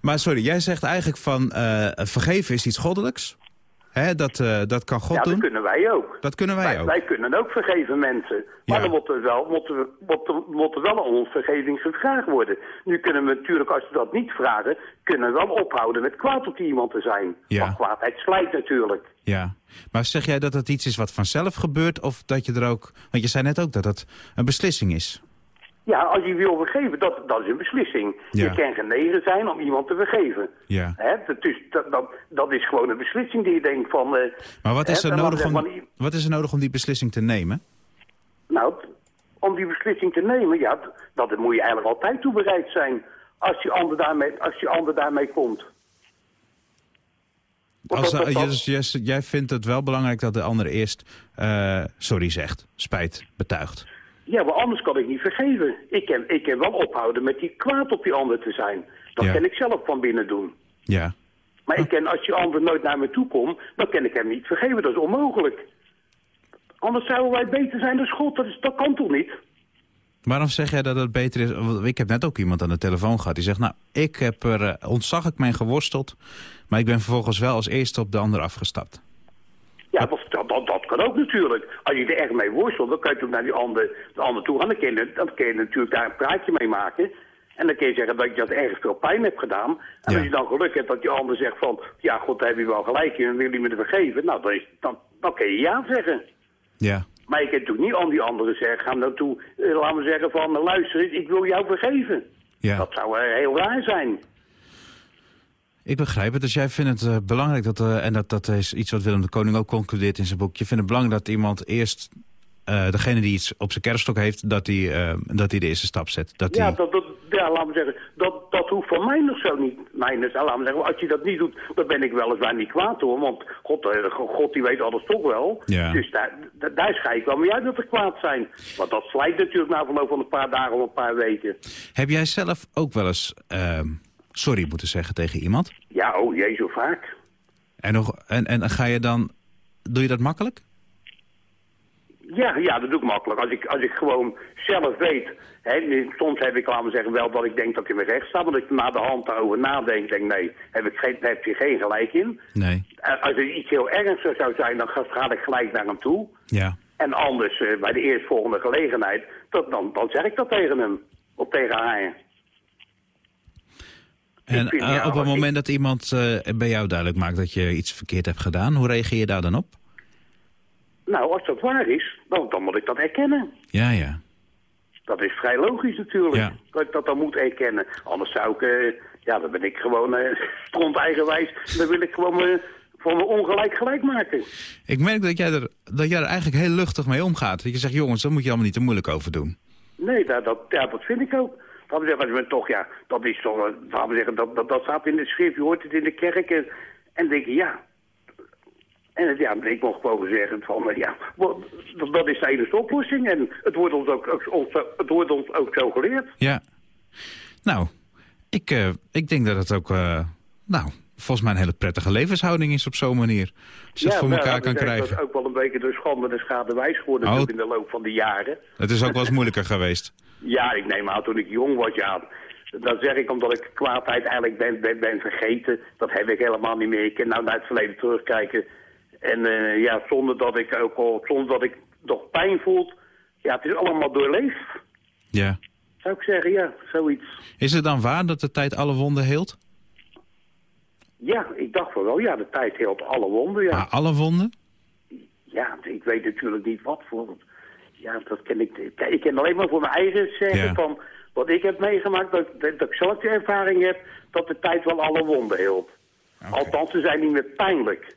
maar sorry, jij zegt eigenlijk van eh, vergeven is iets goddelijks. Hè, dat, eh, dat kan God ja, dat doen. kunnen wij ook. Dat kunnen wij, wij, ook. wij kunnen ook vergeven mensen. Maar Ja. dan moet er wel, moet er, moet, er, moet er wel aan ons vergeving gevraagd worden. Nu kunnen we natuurlijk, als we dat niet vragen, kunnen we wel ophouden met kwaad op die iemand te zijn. Ja. Want kwaadheid slijt natuurlijk. Ja. Maar zeg jij dat het iets is wat vanzelf gebeurt? Of dat je er ook... Want je zei net ook dat het een beslissing is. Ja, als je wil vergeven, dat, dat is een beslissing. Ja. Je kan genegen zijn om iemand te vergeven. Ja. Hè? Dat, is, dat, dat, dat is gewoon een beslissing die je denkt van... eh, Maar wat is, er nodig om, van, wat is er nodig om die beslissing te nemen? Nou, om die beslissing te nemen, ja, d- dat moet je eigenlijk altijd toe bereid zijn. Als je ander daarmee, als je ander daarmee komt. Als, dat- dat- dat- jij- jij- jij vindt het wel belangrijk dat de ander eerst eh, sorry zegt, spijt betuigt. Ja, maar anders kan ik niet vergeven. Ik kan, ik kan wel ophouden met die kwaad op die ander te zijn. Dat Ja. kan ik zelf van binnen doen. Ja. Maar ik kan, als die ander nooit naar me toe komt, dan kan ik hem niet vergeven. Dat is onmogelijk. Anders zouden wij beter zijn dan God. Dat, is, dat kan toch niet? Waarom zeg jij dat het beter is? Ik heb net ook iemand aan de telefoon gehad die zegt... nou, ik heb er eh, ontzag ik mijn geworsteld... maar ik ben vervolgens wel als eerste op de ander afgestapt. Ja, dat kan ook natuurlijk. Als je er echt mee worstelt, dan kan je toch naar die ander, de ander toe gaan. Dan kun, je, dan kun je natuurlijk daar een praatje mee maken. En dan kun je zeggen dat je dat erg veel pijn hebt gedaan. En Ja. als je dan geluk hebt dat die ander zegt van... ja, god, daar heb je wel gelijk in en wil je me er vergeven. Nou, dan, is, dan, dan kun je ja zeggen. Ja. Maar je kunt natuurlijk niet aan die anderen zeggen... ga naartoe, eh, laten we zeggen van... eh, luister eens, ik wil jou vergeven. Ja. Dat zou eh, heel raar zijn. Ik begrijp het. Dus jij vindt het eh, belangrijk, dat, eh, en dat, dat is iets wat Willem de Koning ook concludeert in zijn boek. Je vindt het belangrijk dat iemand eerst, eh, degene die iets op zijn kerststok heeft, dat hij dat hij de eerste stap zet. Dat Ja, dat, dat, ja, laten we zeggen, dat, dat hoeft van mij nog zo niet. Mijn, dus, laten we zeggen, als je dat niet doet, dan ben ik weliswaar niet kwaad hoor. Want God, God die weet alles toch wel. Ja. Dus daar, da- daar schijt ik wel mee uit dat er kwaad zijn. Want dat slijt natuurlijk na verloop van een paar dagen of een paar weken. Heb jij zelf ook wel eens ehm, sorry moeten zeggen tegen iemand? Ja, oh jee, zo vaak. En, nog, en, en ga je dan, doe je dat makkelijk? Ja, ja, dat doe ik makkelijk. Als ik, als ik gewoon zelf weet... Hè, soms heb ik, laten we zeggen, wel dat ik denk dat ik in mijn recht sta... maar dat ik na de hand daarover nadenk, denk nee, heb, ik geen, heb je geen gelijk in. Nee. En als er iets heel ernstigs zou zijn, dan ga, ga ik gelijk naar hem toe. Ja. En anders, eh, bij de eerstvolgende gelegenheid, dat, dan, dan zeg ik dat tegen hem. Of tegen haar. En eh, op het moment dat iemand eh, bij jou duidelijk maakt dat je iets verkeerd hebt gedaan, hoe reageer je daar dan op? Nou, als dat waar is, dan, dan moet ik dat erkennen. Ja, ja. Dat is vrij logisch natuurlijk. Ja. Dat ik dat dan moet erkennen. Anders zou ik, eh, ja, dan ben ik gewoon stront eigenwijs. Dan wil ik gewoon me, van me ongelijk gelijk maken. Ik merk dat jij, er, dat jij er eigenlijk heel luchtig mee omgaat. Dat je zegt, jongens, daar moet je allemaal niet te moeilijk over doen. Nee, dat, dat, ja, dat vind ik ook. We zeggen, bent toch, ja, dat is toch, we zeggen, dat, dat, dat staat in de schrift, je hoort het in de kerk. En, en denk je, ja. En ja, ik mag gewoon zeggen van, eh, ja, dat, dat is de enige oplossing. En het wordt ons ook, ook, ons, het wordt ons ook zo geleerd. Ja. Nou, Ik, eh, ik denk dat het ook, eh, nou, volgens mij een hele prettige levenshouding is op zo'n manier. Als je het voor nou, elkaar dat kan is echt krijgen. ook wel een beetje de schande de schade wijs geworden Oh. in de loop van de jaren. Het is ook wel eens moeilijker geweest. Ja, ik neem aan toen ik jong was, ja. Dat zeg ik omdat ik kwaadheid eigenlijk ben, ben, ben vergeten. Dat heb ik helemaal niet meer. Ik kan nou naar het verleden terugkijken. En eh, ja, zonder dat ik ook al, zonder dat ik nog pijn voel. Ja, het is allemaal doorleefd. Ja. Zou ik zeggen, ja, zoiets. Is het dan waar dat de tijd alle wonden heelt? Ja, ik dacht wel, wel, ja, de tijd heelt alle wonden, ja. Maar alle wonden? Ja, ik weet natuurlijk niet wat voor. Ja, dat ken ik. Ik kan alleen maar voor mijn eigen zeggen Ja. van wat ik heb meegemaakt, dat, dat, dat ik zelf de ervaring heb dat de tijd wel alle wonden heelt. Althans, ze zijn niet meer pijnlijk.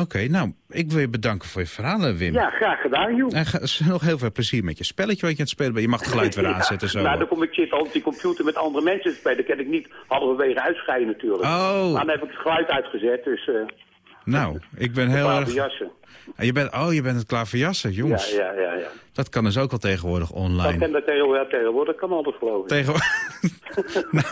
Oké, nou, ik wil je bedanken voor je verhalen, Wim. Ja, graag gedaan, joh. En nog heel veel plezier met je spelletje wat je aan het spelen bent. Je mag het geluid weer Ja, aanzetten zo. Nou, dan kom ik zitten op die computer met andere mensen te spelen. Dat kan ik niet halverwege uitscheiden natuurlijk. Oh. Maar dan heb ik het geluid uitgezet, dus... eh Nou, ik ben heel erg... jassen. En Je bent, oh, je bent het klaar voor jassen, jongens. Ja, ja, ja, ja. Dat kan dus ook al tegenwoordig Dat online. kan dat tegenwoordig, tegenwoordig kan alles geloof ik. Tegen... nou,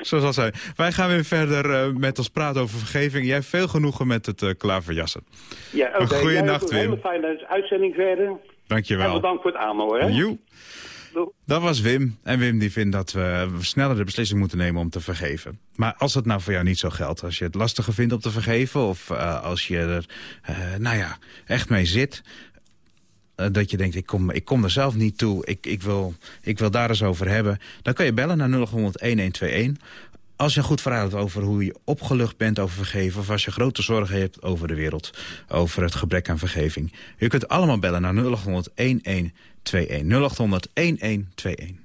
zoals al zei. Wij gaan weer verder eh, met ons praten over vergeving. Jij hebt veel genoegen met het eh klaverjassen. Ja, oké. Een goeie Jij ook nacht, Een hele Wim. fijne uitzending verder. En Dankjewel. bedankt voor het aanhoren. Joe. Dat was Wim. En Wim die vindt dat we sneller de beslissing moeten nemen om te vergeven. Maar als het nou voor jou niet zo geldt, als je het lastiger vindt om te vergeven... of eh, als je er, eh, nou ja, echt mee zit... eh, dat je denkt, ik kom, ik kom er zelf niet toe, ik, ik, wil, ik wil daar eens over hebben... dan kan je bellen naar 0800-1121. Als je goed verhaal hebt over hoe je opgelucht bent over vergeven... of als je grote zorgen hebt over de wereld, over het gebrek aan vergeving. Je kunt allemaal bellen naar 0800-1121. 0800-1121.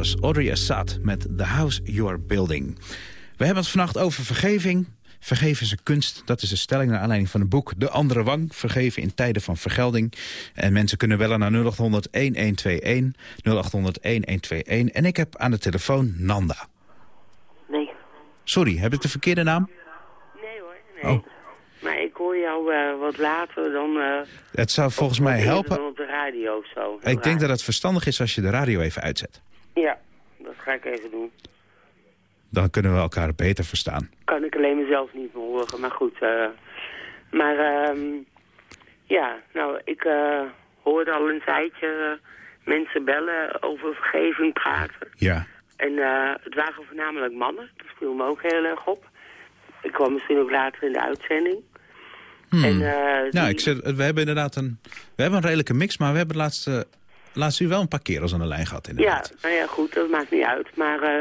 Is Audrey Assad met The House You're Building. We hebben het vannacht over vergeving. Vergeven is een kunst, dat is de stelling naar aanleiding van het boek De Andere Wang. Vergeven in tijden van vergelding. En mensen kunnen bellen naar 0800 1121, 0800 1121. En ik heb aan de telefoon Nanda. Nee. Sorry, heb ik de verkeerde naam? Nee hoor, nee. Oh. Maar ik hoor jou eh, wat later dan... eh, Het zou volgens mij helpen. Op de radio of zo. Ik denk dat het verstandig is als je de radio even uitzet. Ja, dat ga ik even doen. Dan kunnen we elkaar beter verstaan. Kan ik alleen mezelf niet meer horen, maar goed. eh. maar ehm, ja, nou, ik eh, hoorde al een tijdje eh, mensen bellen over vergeving praten. Ja. En het waren voornamelijk mannen, dat viel me ook heel erg op. Ik kwam misschien ook later in de uitzending. Hmm. En, Nou, ik zeg, we hebben inderdaad een, we hebben een redelijke mix, maar we hebben de laatste, laatst u wel een paar kerels aan de lijn gehad. Ja, Inderdaad. nou ja, goed, dat maakt niet uit. Maar eh,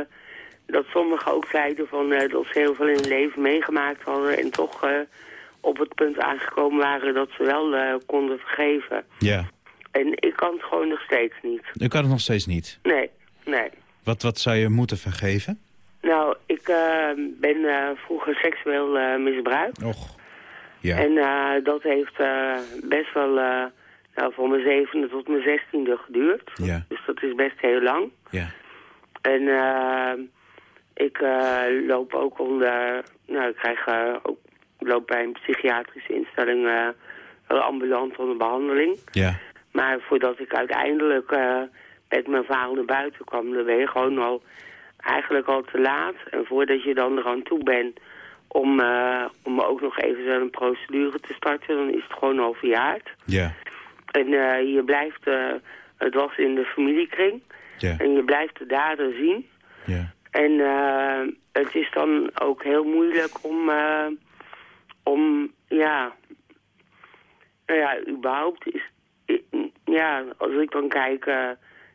dat sommigen ook zeiden van, eh, dat ze heel veel in hun leven meegemaakt hadden... en toch eh, op het punt aangekomen waren dat ze wel konden vergeven. Ja. En ik kan het gewoon nog steeds niet. U kan het nog steeds niet. Nee, nee. Wat, wat zou je moeten vergeven? Nou, ik ben vroeger seksueel misbruikt. Och. Ja. En dat heeft best wel nou, van mijn zevende tot mijn zestiende geduurd. Ja. Dus dat is best heel lang. Ja. En eh, ik eh, loop ook onder, nou ik krijg eh, ook, loop bij een psychiatrische instelling wel ambulant onder behandeling. Ja. Maar voordat ik uiteindelijk met mijn verhaal naar buiten kwam, dan ben je gewoon al eigenlijk al te laat. En voordat je dan eraan toe bent om, om ook nog even een procedure te starten, dan is het gewoon al verjaard. Ja. En eh, je blijft, eh, het was in de familiekring, en je blijft de dader zien. En eh, het is dan ook heel moeilijk om, om ja, nou ja, überhaupt is, ja, als ik dan kijk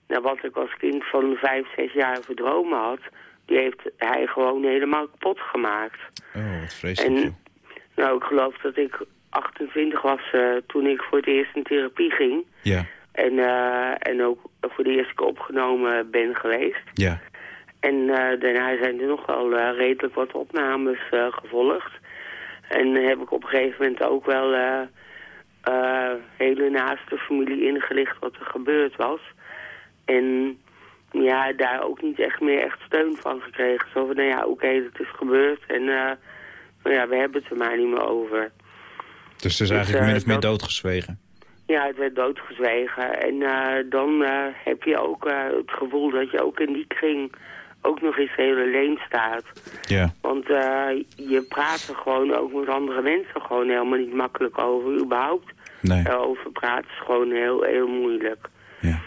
naar wat ik als kind van vijf, zes jaar verdromen had, die heeft hij gewoon helemaal kapot gemaakt. Oh, wat vreselijk. En nou, ik geloof dat ik 28 was eh, toen ik voor het eerst in therapie ging. Ja. En, eh, en ook voor de eerste keer opgenomen ben geweest. Ja. En eh, daarna zijn er nog wel redelijk wat opnames gevolgd. En heb ik op een gegeven moment ook wel eh, hele naaste familie ingelicht wat er gebeurd was. En ja, daar ook niet echt meer echt steun van gekregen. Zo van, nou ja, oké, het is gebeurd en nou ja, we hebben het er maar niet meer over. Dus het is Dus, eigenlijk eh, min of meer doodgezwegen. Ja, het werd doodgezwegen. En eh, dan eh, heb je ook het gevoel dat je ook in die kring ook nog eens heel alleen staat. Ja. Want je praat er gewoon ook met andere mensen gewoon helemaal niet makkelijk over. Überhaupt Nee. erover praten is gewoon heel, heel moeilijk. Ja.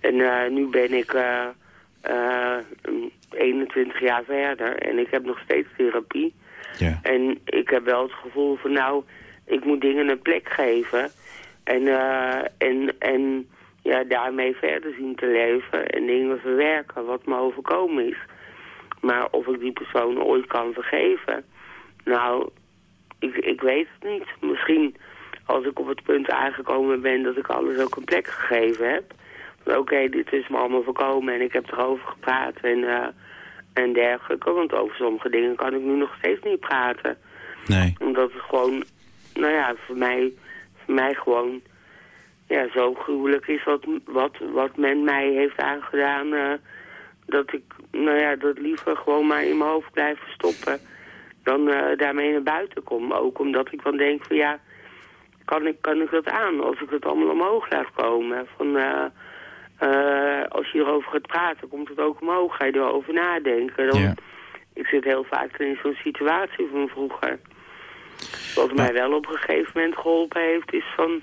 En nu ben ik eh, eh, 21 jaar verder en ik heb nog steeds therapie. Ja. En ik heb wel het gevoel van nou, ik moet dingen een plek geven. En, eh, en, en ja, daarmee verder zien te leven en dingen verwerken wat me overkomen is. Maar of ik die persoon ooit kan vergeven, nou, ik, ik weet het niet. Misschien als ik op het punt aangekomen ben dat ik alles ook een plek gegeven heb. Oké, dit is me allemaal voorkomen en ik heb erover gepraat en, eh, en dergelijke. Want over sommige dingen kan ik nu nog steeds niet praten. Nee. Omdat het gewoon, nou ja, voor mij, voor mij gewoon ja, zo gruwelijk is wat, wat, wat men mij heeft aangedaan. eh, dat ik, nou ja, dat liever gewoon maar in mijn hoofd blijf stoppen. Dan eh, daarmee naar buiten kom. Ook omdat ik dan denk van ja, kan ik, kan ik dat aan als ik het allemaal omhoog laat komen. Van, eh, als je erover gaat praten, komt het ook omhoog. Ga je erover nadenken. Dan, Ja. Ik zit heel vaak in zo'n situatie van vroeger. Wat mij wel op een gegeven moment geholpen heeft is van...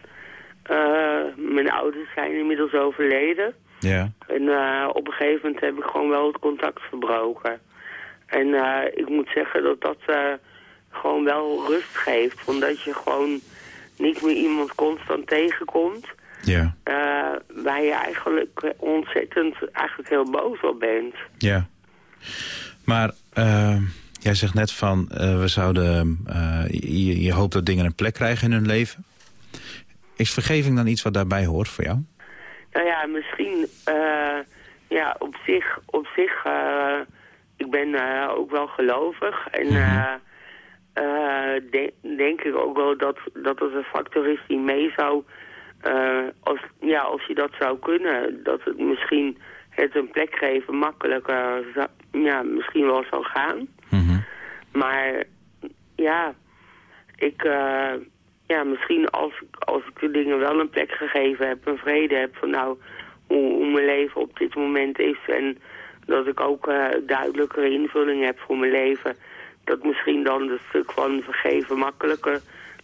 eh, mijn ouders zijn inmiddels overleden. Ja. En eh, op een gegeven moment heb ik gewoon wel het contact verbroken. En eh, ik moet zeggen dat dat gewoon wel rust geeft. Omdat je gewoon niet meer iemand constant tegenkomt. Ja. waar je eigenlijk ontzettend, eigenlijk heel boos op bent. Ja. Maar jij zegt net van, eh, we zouden, eh, je, je hoopt dat dingen een plek krijgen in hun leven. Is vergeving dan iets wat daarbij hoort voor jou? Nou ja, misschien, eh, ja, op zich, op zich, ik ben ook wel gelovig. En de- denk ik ook wel dat, dat het een factor is die mee zou... als, ja, als je dat zou kunnen, dat het misschien het een plek geven makkelijker ja, misschien wel zou gaan. Maar ja, ik, eh, ja, misschien als, ik- als ik de dingen wel een plek gegeven heb, een vrede heb van nou, hoe, mijn leven op dit moment is en dat ik ook eh, duidelijkere invulling heb voor mijn leven, dat misschien dan het stuk van vergeven makkelijker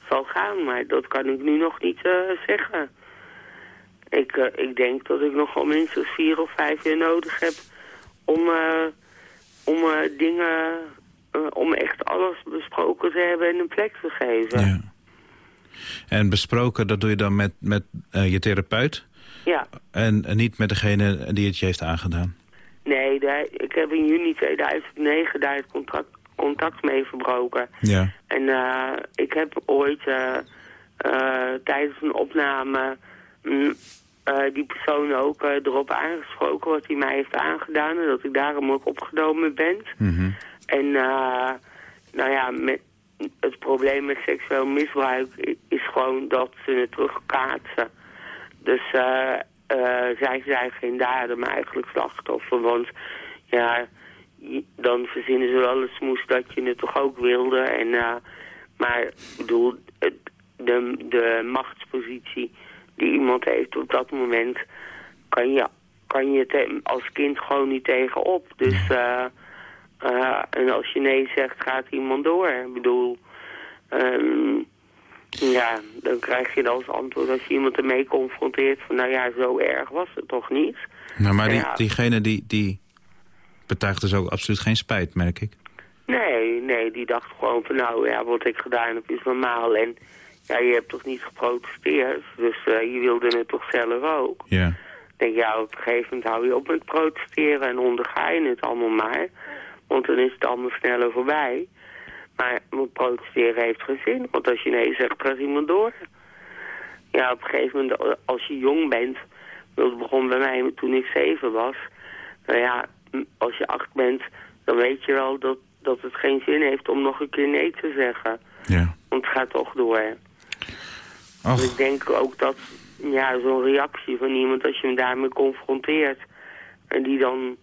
zal gaan. Maar dat kan ik nu nog niet eh, zeggen. Ik, ik denk dat ik nog wel minstens vier of vijf jaar nodig heb om, om dingen, om echt alles besproken te hebben en een plek te geven. En besproken, dat doe je dan met, met eh, je therapeut? Ja. En, en niet met degene die het je heeft aangedaan? Nee, ik heb in juni 2009 daar het contract, contact mee verbroken. Ja. En eh, ik heb ooit eh, eh, tijdens een opname mm, eh, die persoon ook eh, erop aangesproken wat hij mij heeft aangedaan. En dat ik daarom ook opgenomen ben. En uh, nou ja, met, het probleem met seksueel misbruik is gewoon dat ze het terugkaatsen. Dus eh eh zij zijn geen dader, maar eigenlijk slachtoffer. Want ja, dan verzinnen ze wel een smoes dat je het toch ook wilde. En, eh, maar ik bedoel, de, de machtspositie die iemand heeft op dat moment... kan je, kan je als kind gewoon niet tegenop. Dus... eh eh, en als je nee zegt, gaat iemand door. Ik bedoel, ehm, ja, dan krijg je dan als antwoord als je iemand ermee confronteert van, nou ja, zo erg was het toch niet. Nou, maar die, Ja. diegene die, die betuigt dus ook absoluut geen spijt, merk ik. Nee, nee, die dacht gewoon van, nou ja, wat ik gedaan heb is normaal. En ja, je hebt toch niet geprotesteerd, dus eh, je wilde het toch zelf ook. Ja. Ik denk, ja, op een gegeven moment hou je op met protesteren en onderga je het allemaal maar. Want dan is het allemaal sneller voorbij. Maar moet protesteren heeft geen zin, want als je nee zegt, gaat iemand door. Ja, op een gegeven moment, als je jong bent, dat begon bij mij toen ik zeven was. Nou ja, als je acht bent, dan weet je wel dat, dat het geen zin heeft om nog een keer nee te zeggen. Ja. Want het gaat toch door. Dus ik denk ook dat ja, zo'n reactie van iemand, als je hem daarmee confronteert... en die dan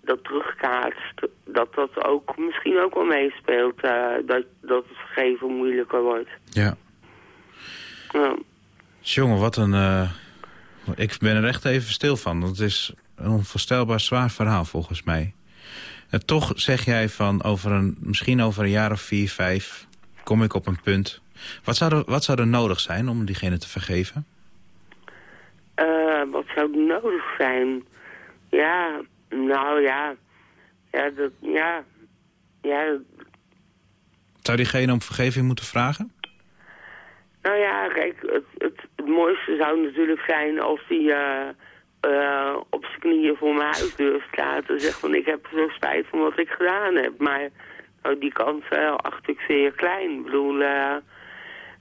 dat terugkaatst, dat dat ook misschien ook wel meespeelt... eh, dat, dat het vergeven moeilijker wordt. Ja. Ja. Jongen, wat een... eh, ik ben er echt even stil van. Het is een onvoorstelbaar zwaar verhaal volgens mij. En toch zeg jij van over een, misschien over een jaar of vier, vijf... kom ik op een punt. Wat zou er, wat zou er nodig zijn om diegene te vergeven? Eh, wat zou nodig zijn? Ja, nou ja... Ja, dat, ja... Ja, Zou diegene om vergeving moeten vragen? Nou ja, kijk, het, het, het mooiste zou natuurlijk zijn als hij eh, eh, op zijn knieën voor mijn huisdeur staat en zegt van ik heb zo spijt van wat ik gedaan heb. Maar nou, die kans uh, acht ik zeer klein. Ik bedoel,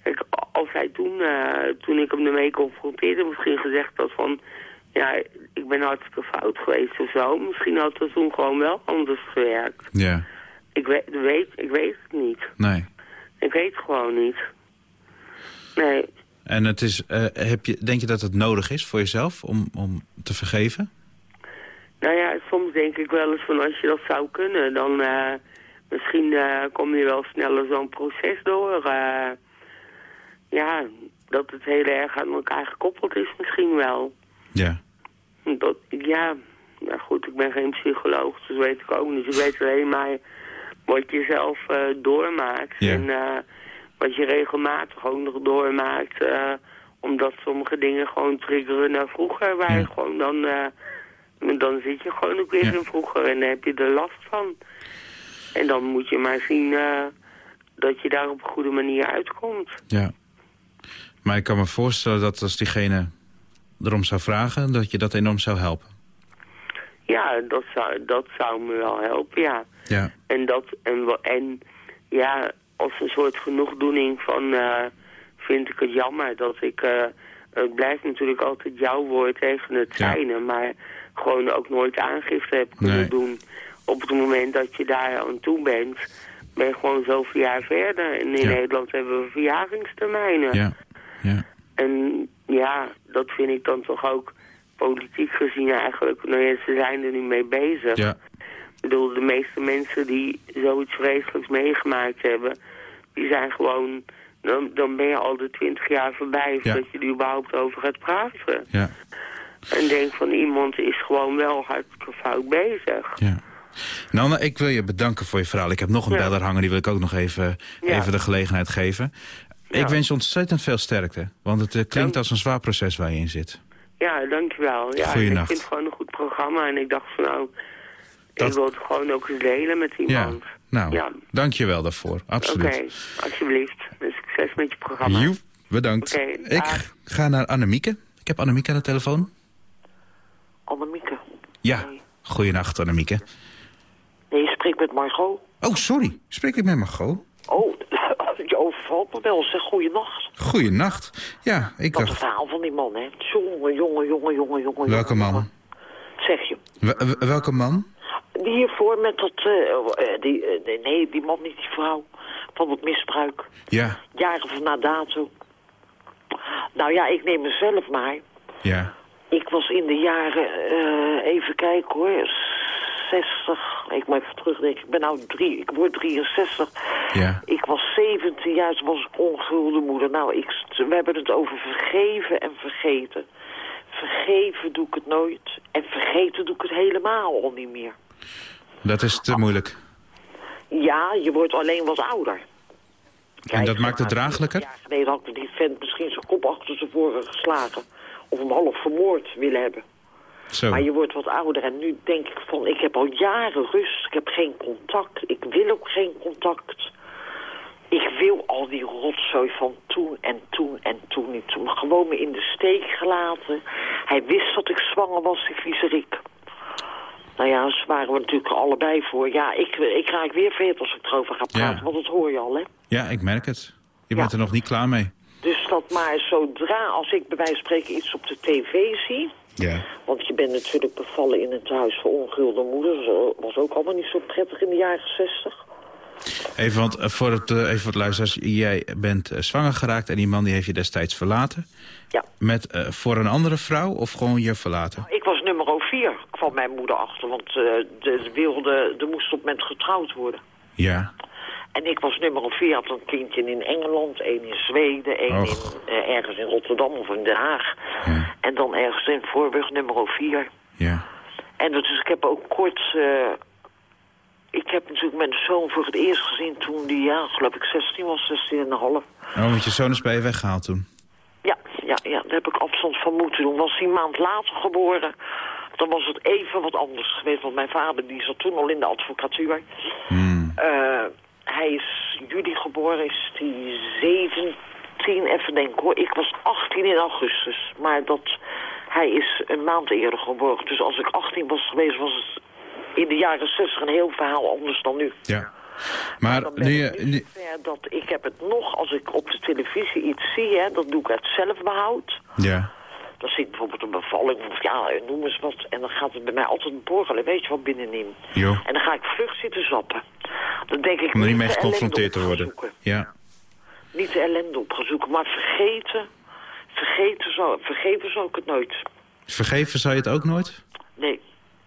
kijk, als hij toen, toen ik hem ermee confronteerde, misschien gezegd had van ja, ik ben hartstikke fout geweest of zo. Misschien had het toen gewoon wel anders gewerkt. Ja. Ik weet, weet, ik weet het niet. Nee. Ik weet het gewoon niet. Nee. En het is, uh, heb je, denk je dat het nodig is voor jezelf om, om te vergeven? Nou ja, soms denk ik wel eens van als je dat zou kunnen, dan uh, misschien uh, kom je wel sneller zo'n proces door. Ja, dat het heel erg aan elkaar gekoppeld is misschien wel. Ja. Dat, ja, nou goed, ik ben geen psycholoog, dus weet ik ook niet. Ik weet alleen maar wat je zelf doormaakt. Ja. En, wat je regelmatig ook nog doormaakt. Uh, omdat sommige dingen gewoon triggeren naar vroeger. Waar ja. je gewoon dan... Dan zit je gewoon ook weer ja. in vroeger en daar heb je er last van. En dan moet je maar zien dat je daar op een goede manier uitkomt. Ja. Maar ik kan me voorstellen dat als diegene erom zou vragen... dat je dat enorm zou helpen. Ja, dat zou, dat zou me wel helpen, ja. Ja. En dat... En, en ja, als een soort genoegdoening van... Uh, vind ik het jammer dat ik... Uh, het blijft natuurlijk altijd jouw woord tegen het zijne, ja. maar gewoon ook nooit aangifte hebt kunnen Nee. doen. Op het moment dat je daar aan toe bent, ben je gewoon zoveel jaar verder. En in Ja. Nederland hebben we verjaringstermijnen. Ja, ja. En ja, dat vind ik dan toch ook politiek gezien eigenlijk, nou ja, ze zijn er nu mee bezig. Ja. Ik bedoel, de meeste mensen die zoiets vreselijks meegemaakt hebben, die zijn gewoon, dan, dan ben je al de twintig jaar voorbij Ja. voordat je er überhaupt over gaat praten. Ja. En denk van iemand is gewoon wel hartstikke fout bezig. Ja. Nanne, ik wil je bedanken voor je verhaal. Ik heb nog een Ja. beller hangen, die wil ik ook nog even, Ja. even de gelegenheid geven. Ik Ja. wens je ontzettend veel sterkte, want het eh, klinkt Dank- als een zwaar proces waar je in zit. Ja, dankjewel. Ja, en Goeienacht. ik vind het gewoon een goed programma en ik dacht van nou, Dat- ik wil het gewoon ook eens delen met iemand. Nou, Ja. dank je wel daarvoor, Oké, absoluut. alsjeblieft. En succes met je programma. Joep, bedankt. Oké, ik dag. ga naar Annemieke. Ik heb Annemieke aan de telefoon. Annemieke. Ja, goeienacht Annemieke. Nee, je spreekt met Margot. Oh, sorry. Spreek ik met Margot? Oh, je overvalt me wel. Zeg goeienacht. Goeienacht. Ja, ik Wat dacht... verhaal van die man, hè. Jongen, jongen, jongen, jongen, jongen. Welke jongen, man? jongen. Zeg je. Wel- wel- welke man? Die hiervoor met dat... eh, eh, die, eh, nee, die man niet, die vrouw. Van het misbruik. Ja, Jaren van na dato. Nou ja, ik neem mezelf maar. ja. Ik was in de jaren, even kijken hoor, 60. Ik moet even terugdenken. Ik ben nou drie, ik word 63. Ja. Ik was 17 jaar, toen was ik ongulde moeder. Nou, ik, we hebben het over vergeven en vergeten. Vergeven doe ik het nooit. En vergeten doe ik het helemaal al niet meer. Dat is te moeilijk. Ja, je wordt alleen wat ouder. En dat maakt het draaglijker? Jaar geleden had ik die vent misschien zijn kop achter zijn voren geslagen. Of hem half vermoord willen hebben. Zo. Maar je wordt wat ouder en nu denk ik van, ik heb al jaren rust, ik heb geen contact, ik wil ook geen contact. Ik wil al die rotzooi van toen en toen en toen niet. Toen gewoon me in de steek gelaten. Hij wist dat ik zwanger was, die viezerik. Nou ja, daar waren we natuurlijk allebei voor. Ja, ik, ik raak weer veert als ik erover ga praten, Ja. want dat hoor je al, hè. Ja, ik merk het. Je bent er nog niet klaar mee. Dus dat maar zodra, als ik bij wijze van spreken iets op de tv zie... Ja. Want je bent natuurlijk bevallen in het huis voor ongulde moeders. Dat was ook allemaal niet zo prettig in de jaren zestig. Even, want eh, voor het, eh, even voor het luisteraars. Jij bent eh, zwanger geraakt en die man die heeft je destijds verlaten. Ja. Met, eh, voor een andere vrouw of gewoon je verlaten? Ik was nummer 4, kwam mijn moeder achter. Want eh, de, wilde, er moest op moment getrouwd worden. Ja. En ik was nummer 4, had een kindje in Engeland, één in Zweden, één in, eh, ergens in Rotterdam of in Den Haag. En dan ergens in Voorburg nummer 4. Ja. En dus ik heb ook kort... eh, ik heb natuurlijk mijn zoon voor het eerst gezien toen die, ja, geloof ik 16 was, 16 en een half. Oh, want je zoon is bij je weggehaald toen. Ja, ja, ja, daar heb ik afstand van moeten doen. Was hij een maand later geboren, dan was het even wat anders geweest. Want mijn vader die zat toen al in de advocatuur. Eh, hij is juli geboren, is die 17, even denken hoor. Ik was 18 in augustus, maar dat, hij is een maand eerder geboren. Dus als ik 18 was geweest, was het in de jaren 60 een heel verhaal anders dan nu. Ja. Maar nu je... dat ik heb het nog, als ik op de televisie iets zie, hè, dat doe ik uit zelfbehoud. Ja. Dan zie ik bijvoorbeeld een bevalling of ja, noem eens wat. En dan gaat het bij mij altijd borrelen, weet je wat, binnenin. Jo. En dan ga ik vlug zitten zappen. Dan denk ik Om er niet mee geconfronteerd te worden. Ja. Niet de ellende op gaan zoeken, maar vergeten, vergeten zou, vergeten zou ik het nooit. Vergeven zou je het ook nooit? Nee.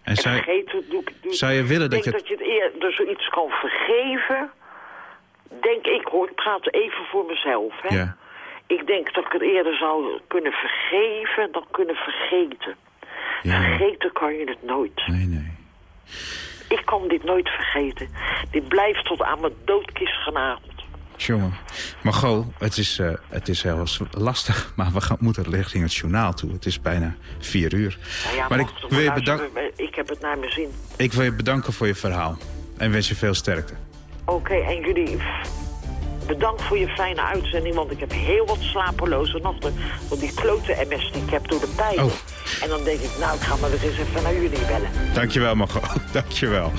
En zou je- vergeten doe ik... Doe, zou je willen dat ik denk je- dat je het eerder zoiets kan vergeven. Denk ik hoor, ik praat even voor mezelf. Hè? Ja. Ik denk dat ik het eerder zou kunnen vergeven dan kunnen vergeten. Vergeten kan je het nooit. Nee, nee. Ik kan dit nooit vergeten. Dit blijft tot aan mijn doodkist genageld. Jongen. Margot, het is, eh, het is heel lastig, maar we gaan, moeten richting het journaal toe. Het is bijna vier uur. Nou ja, maar ik wil, je bedanken, Ik heb het naar mijn zin. ik wil je bedanken voor je verhaal. En wens je veel sterkte. Oké, en jullie bedankt voor je fijne uitzending, want ik heb heel wat slapeloze nachten. Want die klote MS die ik heb door de pijn. Oh. En dan denk ik, nou, ik ga maar eens even naar jullie bellen. Dankjewel, Margot. Dankjewel.